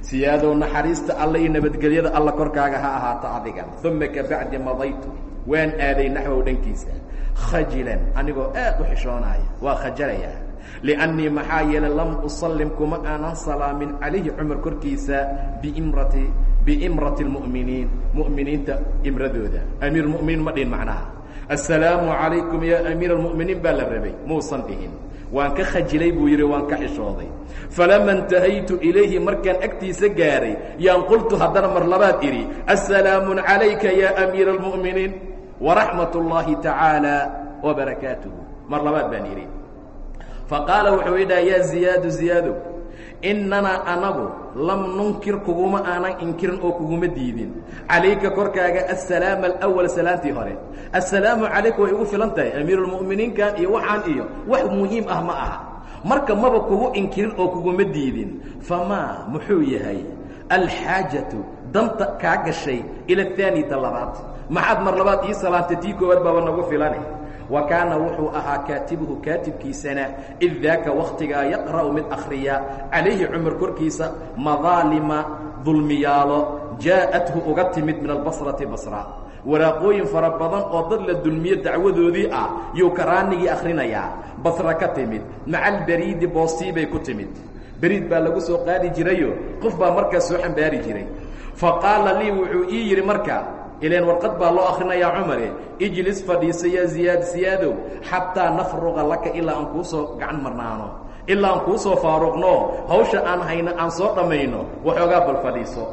Siyaadow naxariista alla iyo nabadgelyada alla korkaaga ha ahaato adiga. Uma kabacdi madaytu waan aaday naxwow dhankiisa. Khajilan anigoo aad u xishoonaya waa khajalayaa liannii maxaa yeelay lam usallim kuma aanan salaamin calayhi cumar korkiisa biimrati biimrati اlmu'miniin mu'miniinta imradooda. Amiir muminiin ma dhihin macnaha assalaamu calaykum yaa amiira almu'miniin baa la rabay. Muusan dhihin. Waan ka khajilay buu yidhi waan ka xishooday. Falama intahaytu ilayhi markaan agtiisa gaaray yaan qultu haddana mar labaad idhi assalaamu calayka yaa amiira almu'miniin waraxmat اllaahi tacaala wabarakaatuhu mar labaad baan idhi. Faqaala wuxuu idhaha yaa ziyaadu ziyaadow innanaa anagu lam nunkir kuguma aanan inkirin oo kuguma diidin. Calayka korkaaga assalaama alawal salaantii hore. Assalaamu calayka way igu filan tahay amiiruulmu'miniinkan iyo waxaan iyo wax muhiim ah ma aha. Marka maba kugu inkirin oo kuguma diidin. Famaa muxuu yahay? Alxaajatu danta kaa gashay ila ahaani ta labaad. Maxaad mar labaad ii salaantay tii koowaad baaba nagu filane wa kaana wuxuu ahaa kaatibuhu kaatibkiisana id daaka wakhtigaa yaqra'u mid akhriya calayhi cumar korkiisa madaalima dulmiyaalo jaa'athu uga timid min albasrati basra waraaqooyin fara badan oo dad la dulmiyo dacwadoodii ah yuu karaanigii akhrinayaa basra ka timid maca alberiidi boostii bay ku timid beriid baa lagu soo qaadi jirayo qof baa markaas soo xambaari jiray fa qaala lii wuxuu ii yidhi marka ileen warqad baa loo akhrinayaa cumare ijlis fadhiisa yaa ziyaad siyaadow xataa nafruqa laka ilaa aan kuu soo gacan marnaano. Ilaa aan kuu soo faaruqno hawsha aan hayno aan soo dhammayno waxoogaa bal fadhiiso.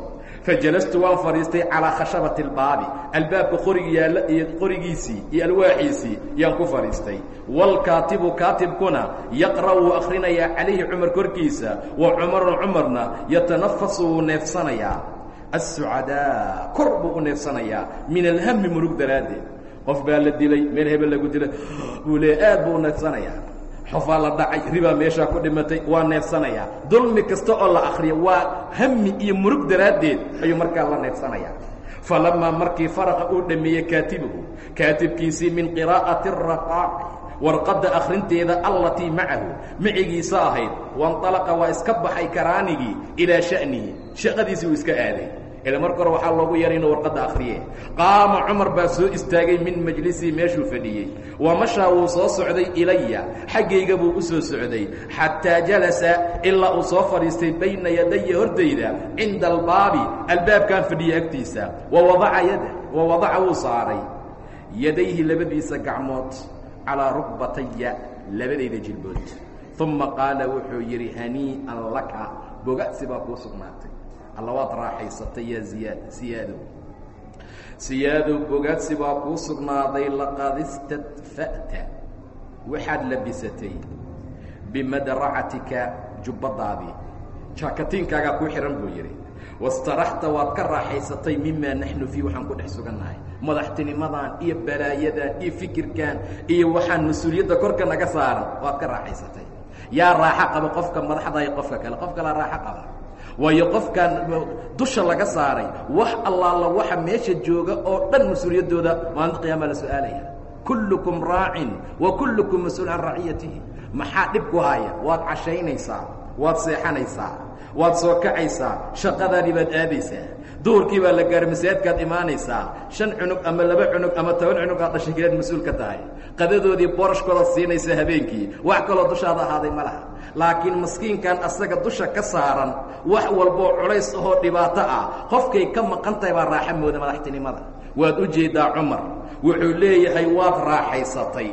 Fajalastu waan fadhiistay calaa khashabati albaabi albaabka qorigi yaalla iyo qorigiisii iyo alwaaxiisii yaan ku fadhiistay. Waalkaatibu kaatibkuna yaqra' wuu akhrinayaa calayhi cumar korkiisa wa cumarun cumarna yatanafasu wuu neefsanayaa assucadaa kor buu u neefsanayaa min alhami murug daraaddeed qof baa la dilay meel hebel lagu dilay buu leeya aad buu u neefsanayaa xofaa la dhacay ribaa meeshaa ku dhimatay waa neefsanayaa dulmi kasta oo la akriyo waa hami iyo murug daraaddeed ayuu markaa la neefsanayaa falamaa markii faraqa uu dhammeeyey kaatibuhu kaatibkiisii min qiraa'ati araqaaci warqadda akhrinteeda allatii macahu micigiisa ahayd waاnطalaqa waa iska baxay karaanigii ilaa sha'nihi shaqadiisii uu iska aaday. Ila marka hore waxaa loogu yaray inuu warqadda akhriye qaama cumar baa soo istaagay min majlisii meeshuu fadhiyey. Wamashaa wuu soo socday ilaya xaggayga buu u soo socday xataa jalasa ilaa uu soo fadhiistay bayna yadaya hortayda cinda albaabi albaabkan fadhiya agtiisa. Wawadaca yada wa wadaca wuu saaray. Yadayhi labadiisa gacmood calaa rukbataya labadayda jilbood. Uma qaala wuxuu yidhi hanii'an laka bogacsi baa kuu sugnaatay. Alla waad raaxaysatay yaa ziyaad siyaadow siyaadow baa kuu sugnaaday laqad istadfa'ta. Waxaad labisatay bimadracatika jubbadaadii jaakatiinkaagaa kuu xihan buu yidhi wastaraxta waad ka raaxaysatay mimaa naxnu fii waxaan ku dhex sugannahay. Madaxtinimadan iyo balaayadan iyo fikirkan iyo waxaan mas'uuliyadda korka naga saaran waad ka raaxaysatay. Yaa raaxo qaba qofka madaxda iyo qofka kale. Qof kalaa raaxo qaba. Waayo qofkan dusha laga saaray wax allaala waxa meesha jooga oo dhan mas'uuliyaddooda maalinta qiyaama la su'aalaya. Kullukum raacin wa kullukum mas'uul can raciyatihi maxaa dhib ku haya? Waad cashaynaysaa waad seexanaysaa waad soo kacaysaa shaqadaadii baad aadaysaa duhurkii baa la gaaray masaajidkaad imaanaysaa shan cunug ama laba cunug ama toban cunug aad dhashay kilaad mas'uul ka tahay. Qadadoodii boorashkoodaad siinaysa habeenkii wax kaloo dushaada ahaaday ma laha. Laakiin maskiinkan asaga dusha ka saaran wax walboo culays ahoo dhibaato ah qofkay ka maqan tahay baa raaxa mooda madaxtinimada. Waad u jeeddaa cumar wuxuu leeyahay waad raaxaysatay.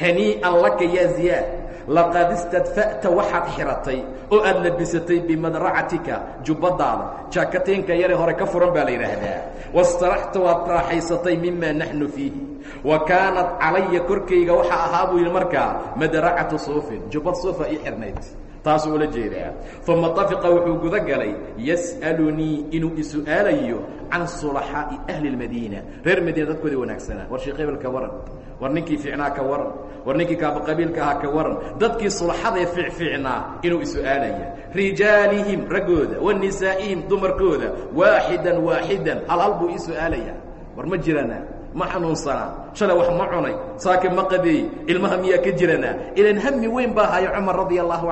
Hanii'an laka yaa ziyaad laqad istadfa'ta waxaad xiratay oo aad labisatay bimadracatika jubbadaada jaakateenka yare hore ka furan baa la yidhaahdaa. Wastaraxta waad raaxaysatay mimaa naxnu fiihi. Wa kaanat calaya korkayga waxaa ahaa buu yidhi markaa madracatu suufin jubbad suufa ii xirnayd taasuu ula jeedaa. Uma طafiqa wuxuu guda galay yas'alunii inuu isu'aalayo can sulaxaa'i ahli اlmadiina reer madiina dadkoodii wanaagsanaa war sheekh hebel ka waran war ninkii fiicnaa ka waran war ninkii kaabaqabiilka ahaa ka waran. Dadkii sulxadee fiicfiicnaa inuu isu'aalaya rijaalihim raggooda wa nisaa'ihim dumarkooda waaxidan waaxidan hal hal buu ii su'aalaya. War ma jirana ma xanuunsanaa shalay wax ma cunay saaka ma qabeey ilmaha miyaa ka jiranaa ilan hami weyn baa haya cumar radia allahu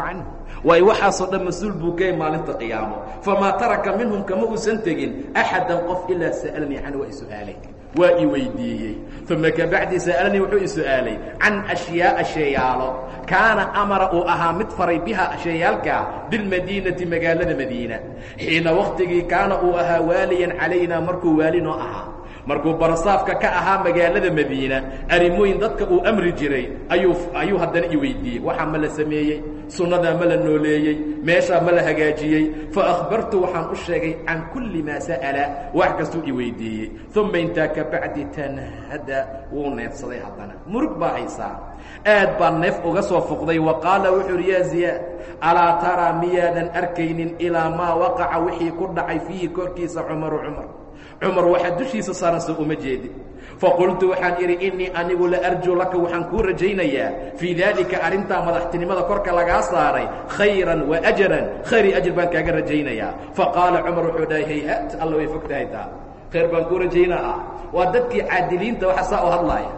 waayo waxaasoo dhan mas'uul buu kay maalinta qiyaamo. Famaa taraka minhum kama uusan tegin axadan qof ilaa sa'alanii canhu waa i su'aalay. Waa i weydiiyey. Uma kabacdi sa'alanii wuxuu i su'aalay. Can ashyaaءa sheeyaalo kaana amara uu ahaa mid faray biha sheeyaalkaa bilmadiinati magaalada madiina. Xiina waktigii kaana uu ahaa waaliyan calaynaa markuu waali noo ahaa markuu barasaafka ka ahaa magaalada madiina arrimooyin dadka uu amri jiray ayuu ayuu haddana i weydiiyey. Waxaa ma la sameeyey sunnadaa ma la nooleeyey meeshaa ma la hagaajiyey. Fa akhbartu waxaan u sheegay can kulli maa sa'ala wax kastuu i weydiiyey. Uma intaa ka bacdi tanhada wuu neefsaday haddana. Murug baa haysaa. Aad baa neef uga soo foqday wa qaala wuxuu uhi yaa ziyaad alaa taraa miyaadan arkaynin ilaa maa waqaca wixii ku dhacay fiihi korkiisa cumaru cumar cumar waxaa dushiisa saaran uma jeedin faqultu waxaan idhi innii anigu la arjuu laka waxaan kuu rajaynayaa. Fii daalika arrintaa madaxtinimada korka lagaa saaray khayran wa ajaran khayri ajr baan kaaga rajaynayaa. Faqaala cumar wuxuu dhahay hayhaat alla way fog tahay taa. Khayr baan kuu rajaynaa ah waa dadkii caadiliinta waxa saa u hadlaaya.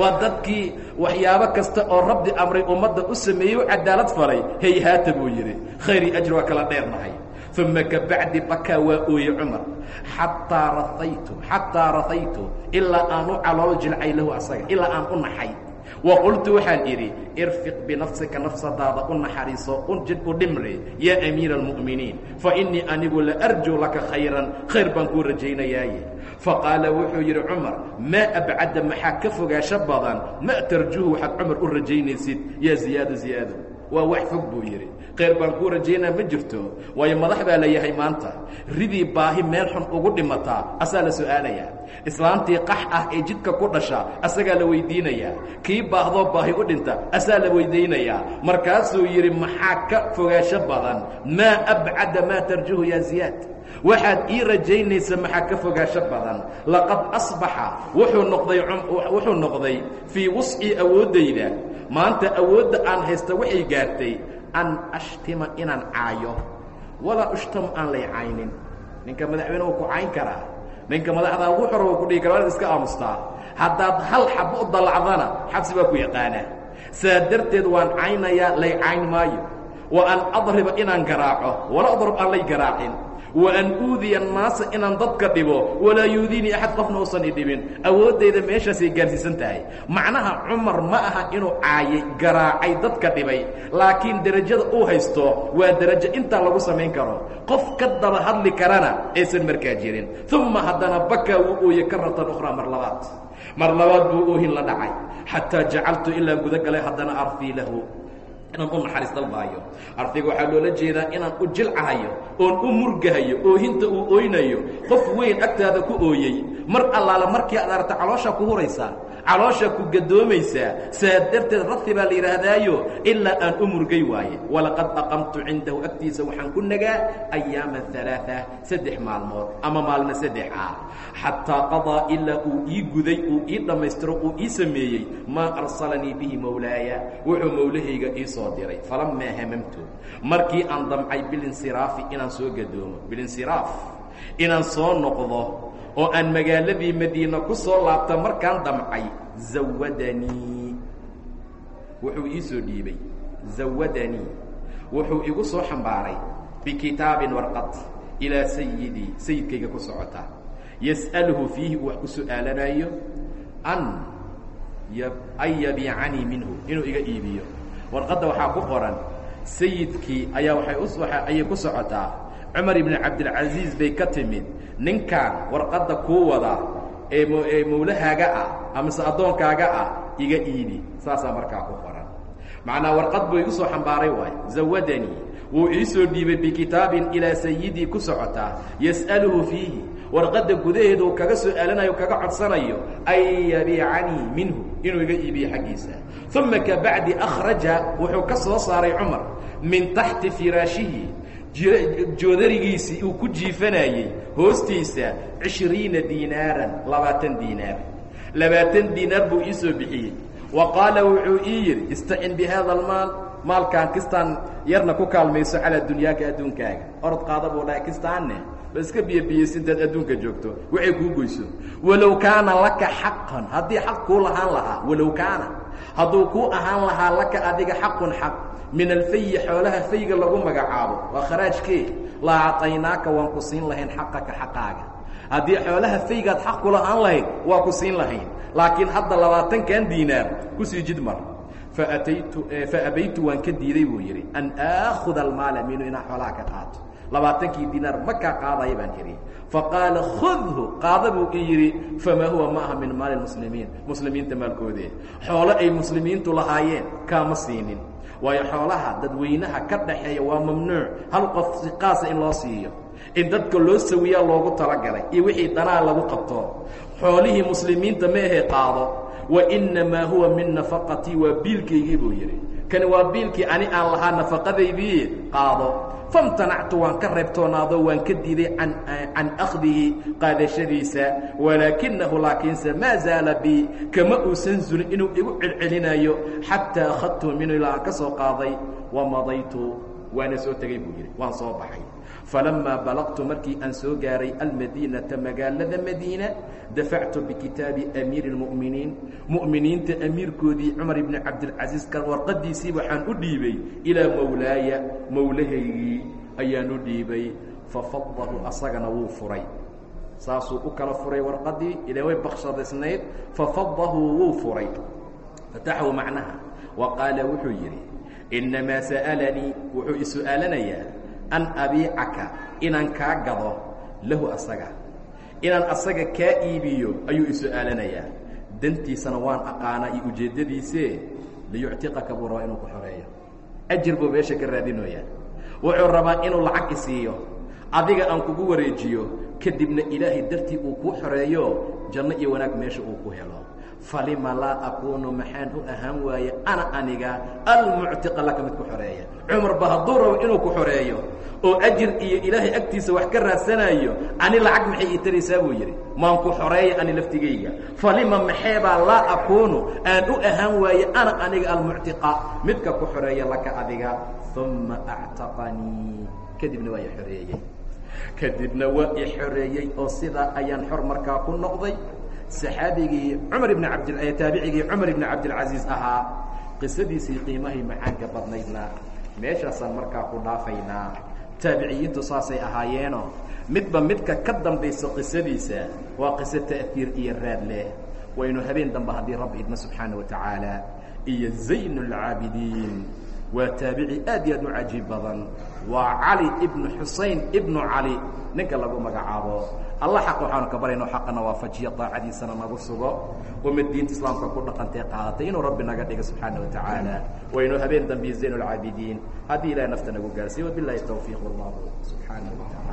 Waa dadkii waxyaabo kasta oo rabbi amray ummadda u sameeyey u cadaalad faray hayhaata buu yidhi. Khayri ajr waa kala dheernahay uma kabacdi bakaa waa ooye cumar xataa raaytu xataa rahaytu ilaa aan u calool jilcay lahu asaga ilaa aan u naxay wa qultu waxaan idhi irfiq binafsika nafsadaada u naxariiso u dhimri yaa amiira almu'miniin fa innii anigu la arjuu laka khayran khayr baan kuu rajaynayaaye faqaala wuxuu yidhi cumar maa abcadda maxaa ka fogaasho badan ma tarjuhu waxaad cumar u rajaynaysid yaa ziyaado ziyaado waa wax fog buu yidhi. Khayr baan kuu rajaynaa ma jirto. Waayo madax baa la yahay maanta ridii baahi meel xun ugu dhimataa asaa la su'aalayaa islaantii qax ah ee jidka ku dhasha asagaa la weydiinayaa kii baahdoo baahi u dhinta asaa la weydaynayaa markaasuu yidhi maxaa ka fogaasho badan? Maa abcada maa tarjuhu yaa ziyaad. Waxaad ii rajaynaysa maxaa ka fogaasho badan? Laqad asbaxa wuxuu noqday wuxuu noqday fii wuscii awooddayda maanta awoodda aan haysta waxay gaartay an ashtima inaan caayo. Walaa ushtamu aan lay caynin ninka madaxweyne wuu ku cayn karaa ninka madaxdaa ugu xor wuu ku dhihi kara waad iska aamustaa haddaad hal xabo u dallacdana xabsi baa ku yaqaanaa saa darteed waan caynayaa lay cayn maayo. Wa an adriba inaan garaaco wala adrib aan lay garaacin wa an uudiya annaasa inaan dadka dhibo walaa yuudiinii axad qofna uusan i dhibin. Awooddayda meeshaasay gaarsiisan tahay. Macnaha cumar ma aha inuu caayay garaacay dadka dhibay laakiin derajada uu haysto waa derajo intaa lagu samayn karo. Qof ka daba hadli karana aysan markaa jirin uma haddana bakaa wuu ooye karatan ukhraa mar labaad. Mar labaad buu oohin la dhacay. Xataa jacaltu ilaa guda galay haddana arfii lahu inaan u naxariis dalbaayo ardiga waxaa loola jeedaa inaan u jilcahayo oon u murgahayo oohinta uu ooynayo. Qof weyn agtaada ku ooyey. Mar allaala markii aad aragta calooshaa ku huraysaa calooshaa ku gadoomaysaa saa darteed radfi baa la yidhaahdaayo ilaa aan u murgay waaye. Walaqad aqamtu cindahu agtiisa waxaan ku nagaa ayaama alaaثa saddex maalmood ama maalmo saddex ah xataa qadaa ilaa uu ii guday uu ii dhammaystiro uu ii sameeyey maa arsalanii bihi mowlaaya wuxuu mowlahayga ii soo diray falamaa hamamtu. Markii aan damcay bilinsiraafi inaan soo gadoomo. Bilinsiraaf inaan soo noqdo oo aan magaaladii madiina ku soo laabta markaan damcay zawadanii wuxuu ii soo dhiibay zawadanii wuxuu igu soo xambaaray bikitaabin warqad ilaa sayidii sayidkayga ku socota. Yas'aluhu fiihi uu wax ku su'aalanayo an an yabiicanii minhu inuu iga iibiyo. Warqadda waxaa ku qoran sayidkii ayaa waay ayay ku socotaa cumar ibn cabdilcasiis bay ka timid. Ninkaan warqadda kuu wada ee mawlahaaga ah amase addoonkaaga ah iga iibi. Saasaa markaa ku qoran. Macnaa warqad buu igu soo xambaaray waay. Zawadanii wuu ii soo dhiibay bikitaabin ilaa sayidii ku socotaa yas'aluhu fiihi. Warqadda gudaheeda uu kaga su'aalanayo kaga codsanayo an yabiicanii minhu inuu iga iibiyo xaggiisa. Uma kabacdi akhraja wuxuu ka soo saaray cumar min taxti firaashihi joodarigiisii uu ku jiifanayey hoostiisa cishriina diinaaran labaatan diinaar. Labaatan diinaar buu ii soo bixiyey. Wa qaala wuxuu ii yidhi istacin bi haada almaal maalkaan kistaan yarna ku kaalmayso calaa dunyaaka adduunkaaga. Orod qaada buu dhahay kistaanne ba iska biyobiyeysa intaad adduunka joogto waxay kuu goyso. Walow kaana laka xaqan haddii xaq kuu lahaan lahaa walow kaana hadduu kuu ahaan lahaa laka adiga xaqun xaq min alfayi xoolaha fayga lagu magacaabo waa kharaajkee? La acaynaaka waan ku siin lahayn xaqaka xaqaaga. Haddii xoolaha faygaad xaq ku lahaan lahayd waa ku siin lahayn. Laakiin hadda labaatankan diinaar ku sii jidmar faataytu faabaytu waan ka diiday buu yidhi an aakuda almaala minu inaan xoolaha ka qaato labaatankii diinaar ma kaa qaadaya baan idhi faqaala khudhu qaada buu i yidhi famaa huwa ma aha min maali muslimiin. Muslimiinta maalkoodee xoolo ay muslimiintu lahaayeen kaama siinin. Waayo xoolaha dadweynaha ka dhaxeeya waa mamnuuc. Hal qof si qaasa in loo siiyo. In dadka loo sawiyaa loogu talagalay iyo wixii danaa lagu qabto. Xoolihii muslimiinta ma ahe qaado. Wa innamaa huwa min nafaqatii waa biilkaygii buu yidhi kani waa biilkii ani aan lahaa nafaqadaydii qaado famtanactu waan ka reebtoonaado waan ka diiday an can akhdihi qaadashadiisa. Walaakinahu laakiinse maa zaala bi kama uusan zulin inuu igu celcelinayo xataa akhadtu minhu ilaa aan ka soo qaaday wamadaytu waana soo tegey buu yidhi waan soo baxay falamaa balaqtu markii aan soo gaaray almadiinata magaalada madiina dafactu bikitaabi amiiri اlmu'miniin mu'miniinta amiirkoodii cumar ibni cabdilcasiis kan warqadiisii waxaan u dhiibay ilaa mowlaaya mowlahaygii ayaan u dhiibay fafadahu asagana wuu furay saasuu u kala furay warqadii ilaa way bakshadaysnayd fafadahu wuu furay fataxhu macnaha wa qaala wuxuu yidhi innamaa sa'alanii wuxuu isu'aalanayaa an abiicaka inaan kaa gado lahu asaga. Inaan asaga kaa iibiyo ayuu isu'aalanayaa dantiisana waan aqaanaa iyo ujeeddadiisee liyuctiqaka buu rabaa inuu ku xoreeyo. Ajir buu meesha ka raadinooyaa. Wuxuu rabaa inuu lacag isiiyo. Adiga aan kugu wareejiyo kadibna ilaahay dartii uu kuu xoreeyo janno iyo wanaag meesha uu ku helo falima laa akuunu maxaan u ahaan waaye ana aniga almuctiqa laka mid ku xoreeya. Cumarba hadduu rabo inuu ku xoreeyo oo ajir iyo ilaahay agtiisa wax ka raadsanaayo ani lacag maxay ii taraysaa buu yidhi. Maan ku xoreeya ani laftigayga. Falima maxeebaa laa akuunu aan u ahaan waaye ana aniga almuctiqa midka ku xoreeya laka adiga uma actaqanii. Kadibna waa i kadibna waa i xoreeyey oo sidaa ayaan xor markaa ku noqday saxaabigii cumar ibn abd taabicigii cumar ibn cabdilcaziiz ahaa qisadiisii qiimahay macaanka badnaydna. Meeshaasaan markaa ku dhaafaynaa taabiciyiintu saasay ahaayeeno midba midka ka dambaysa qisadiisa waa qiso ta'hiir iyo raad leh. Waynu habeen dambe haddii rabbi idna subxaana wa tacaala. Iyo zayn اlcaabidiin waa taabici aad iyo aad u cajiib badan. Waa cali ibnu xusayn ibnu cali. Ninka lagu magacaabo alla xaq waxaanu ka barayno xaqana waafajiya daacadiisana nagu sugo. Umad diinta islaamka ku dhaqantee qaadatay inuu rabbi naga dhiga subxaana wa tacaala. Waynu habeen dambiye zayn haddii ilahay nafta nagu gaarsiiy wabilahi tawfiiq wallahu subxaana wa taala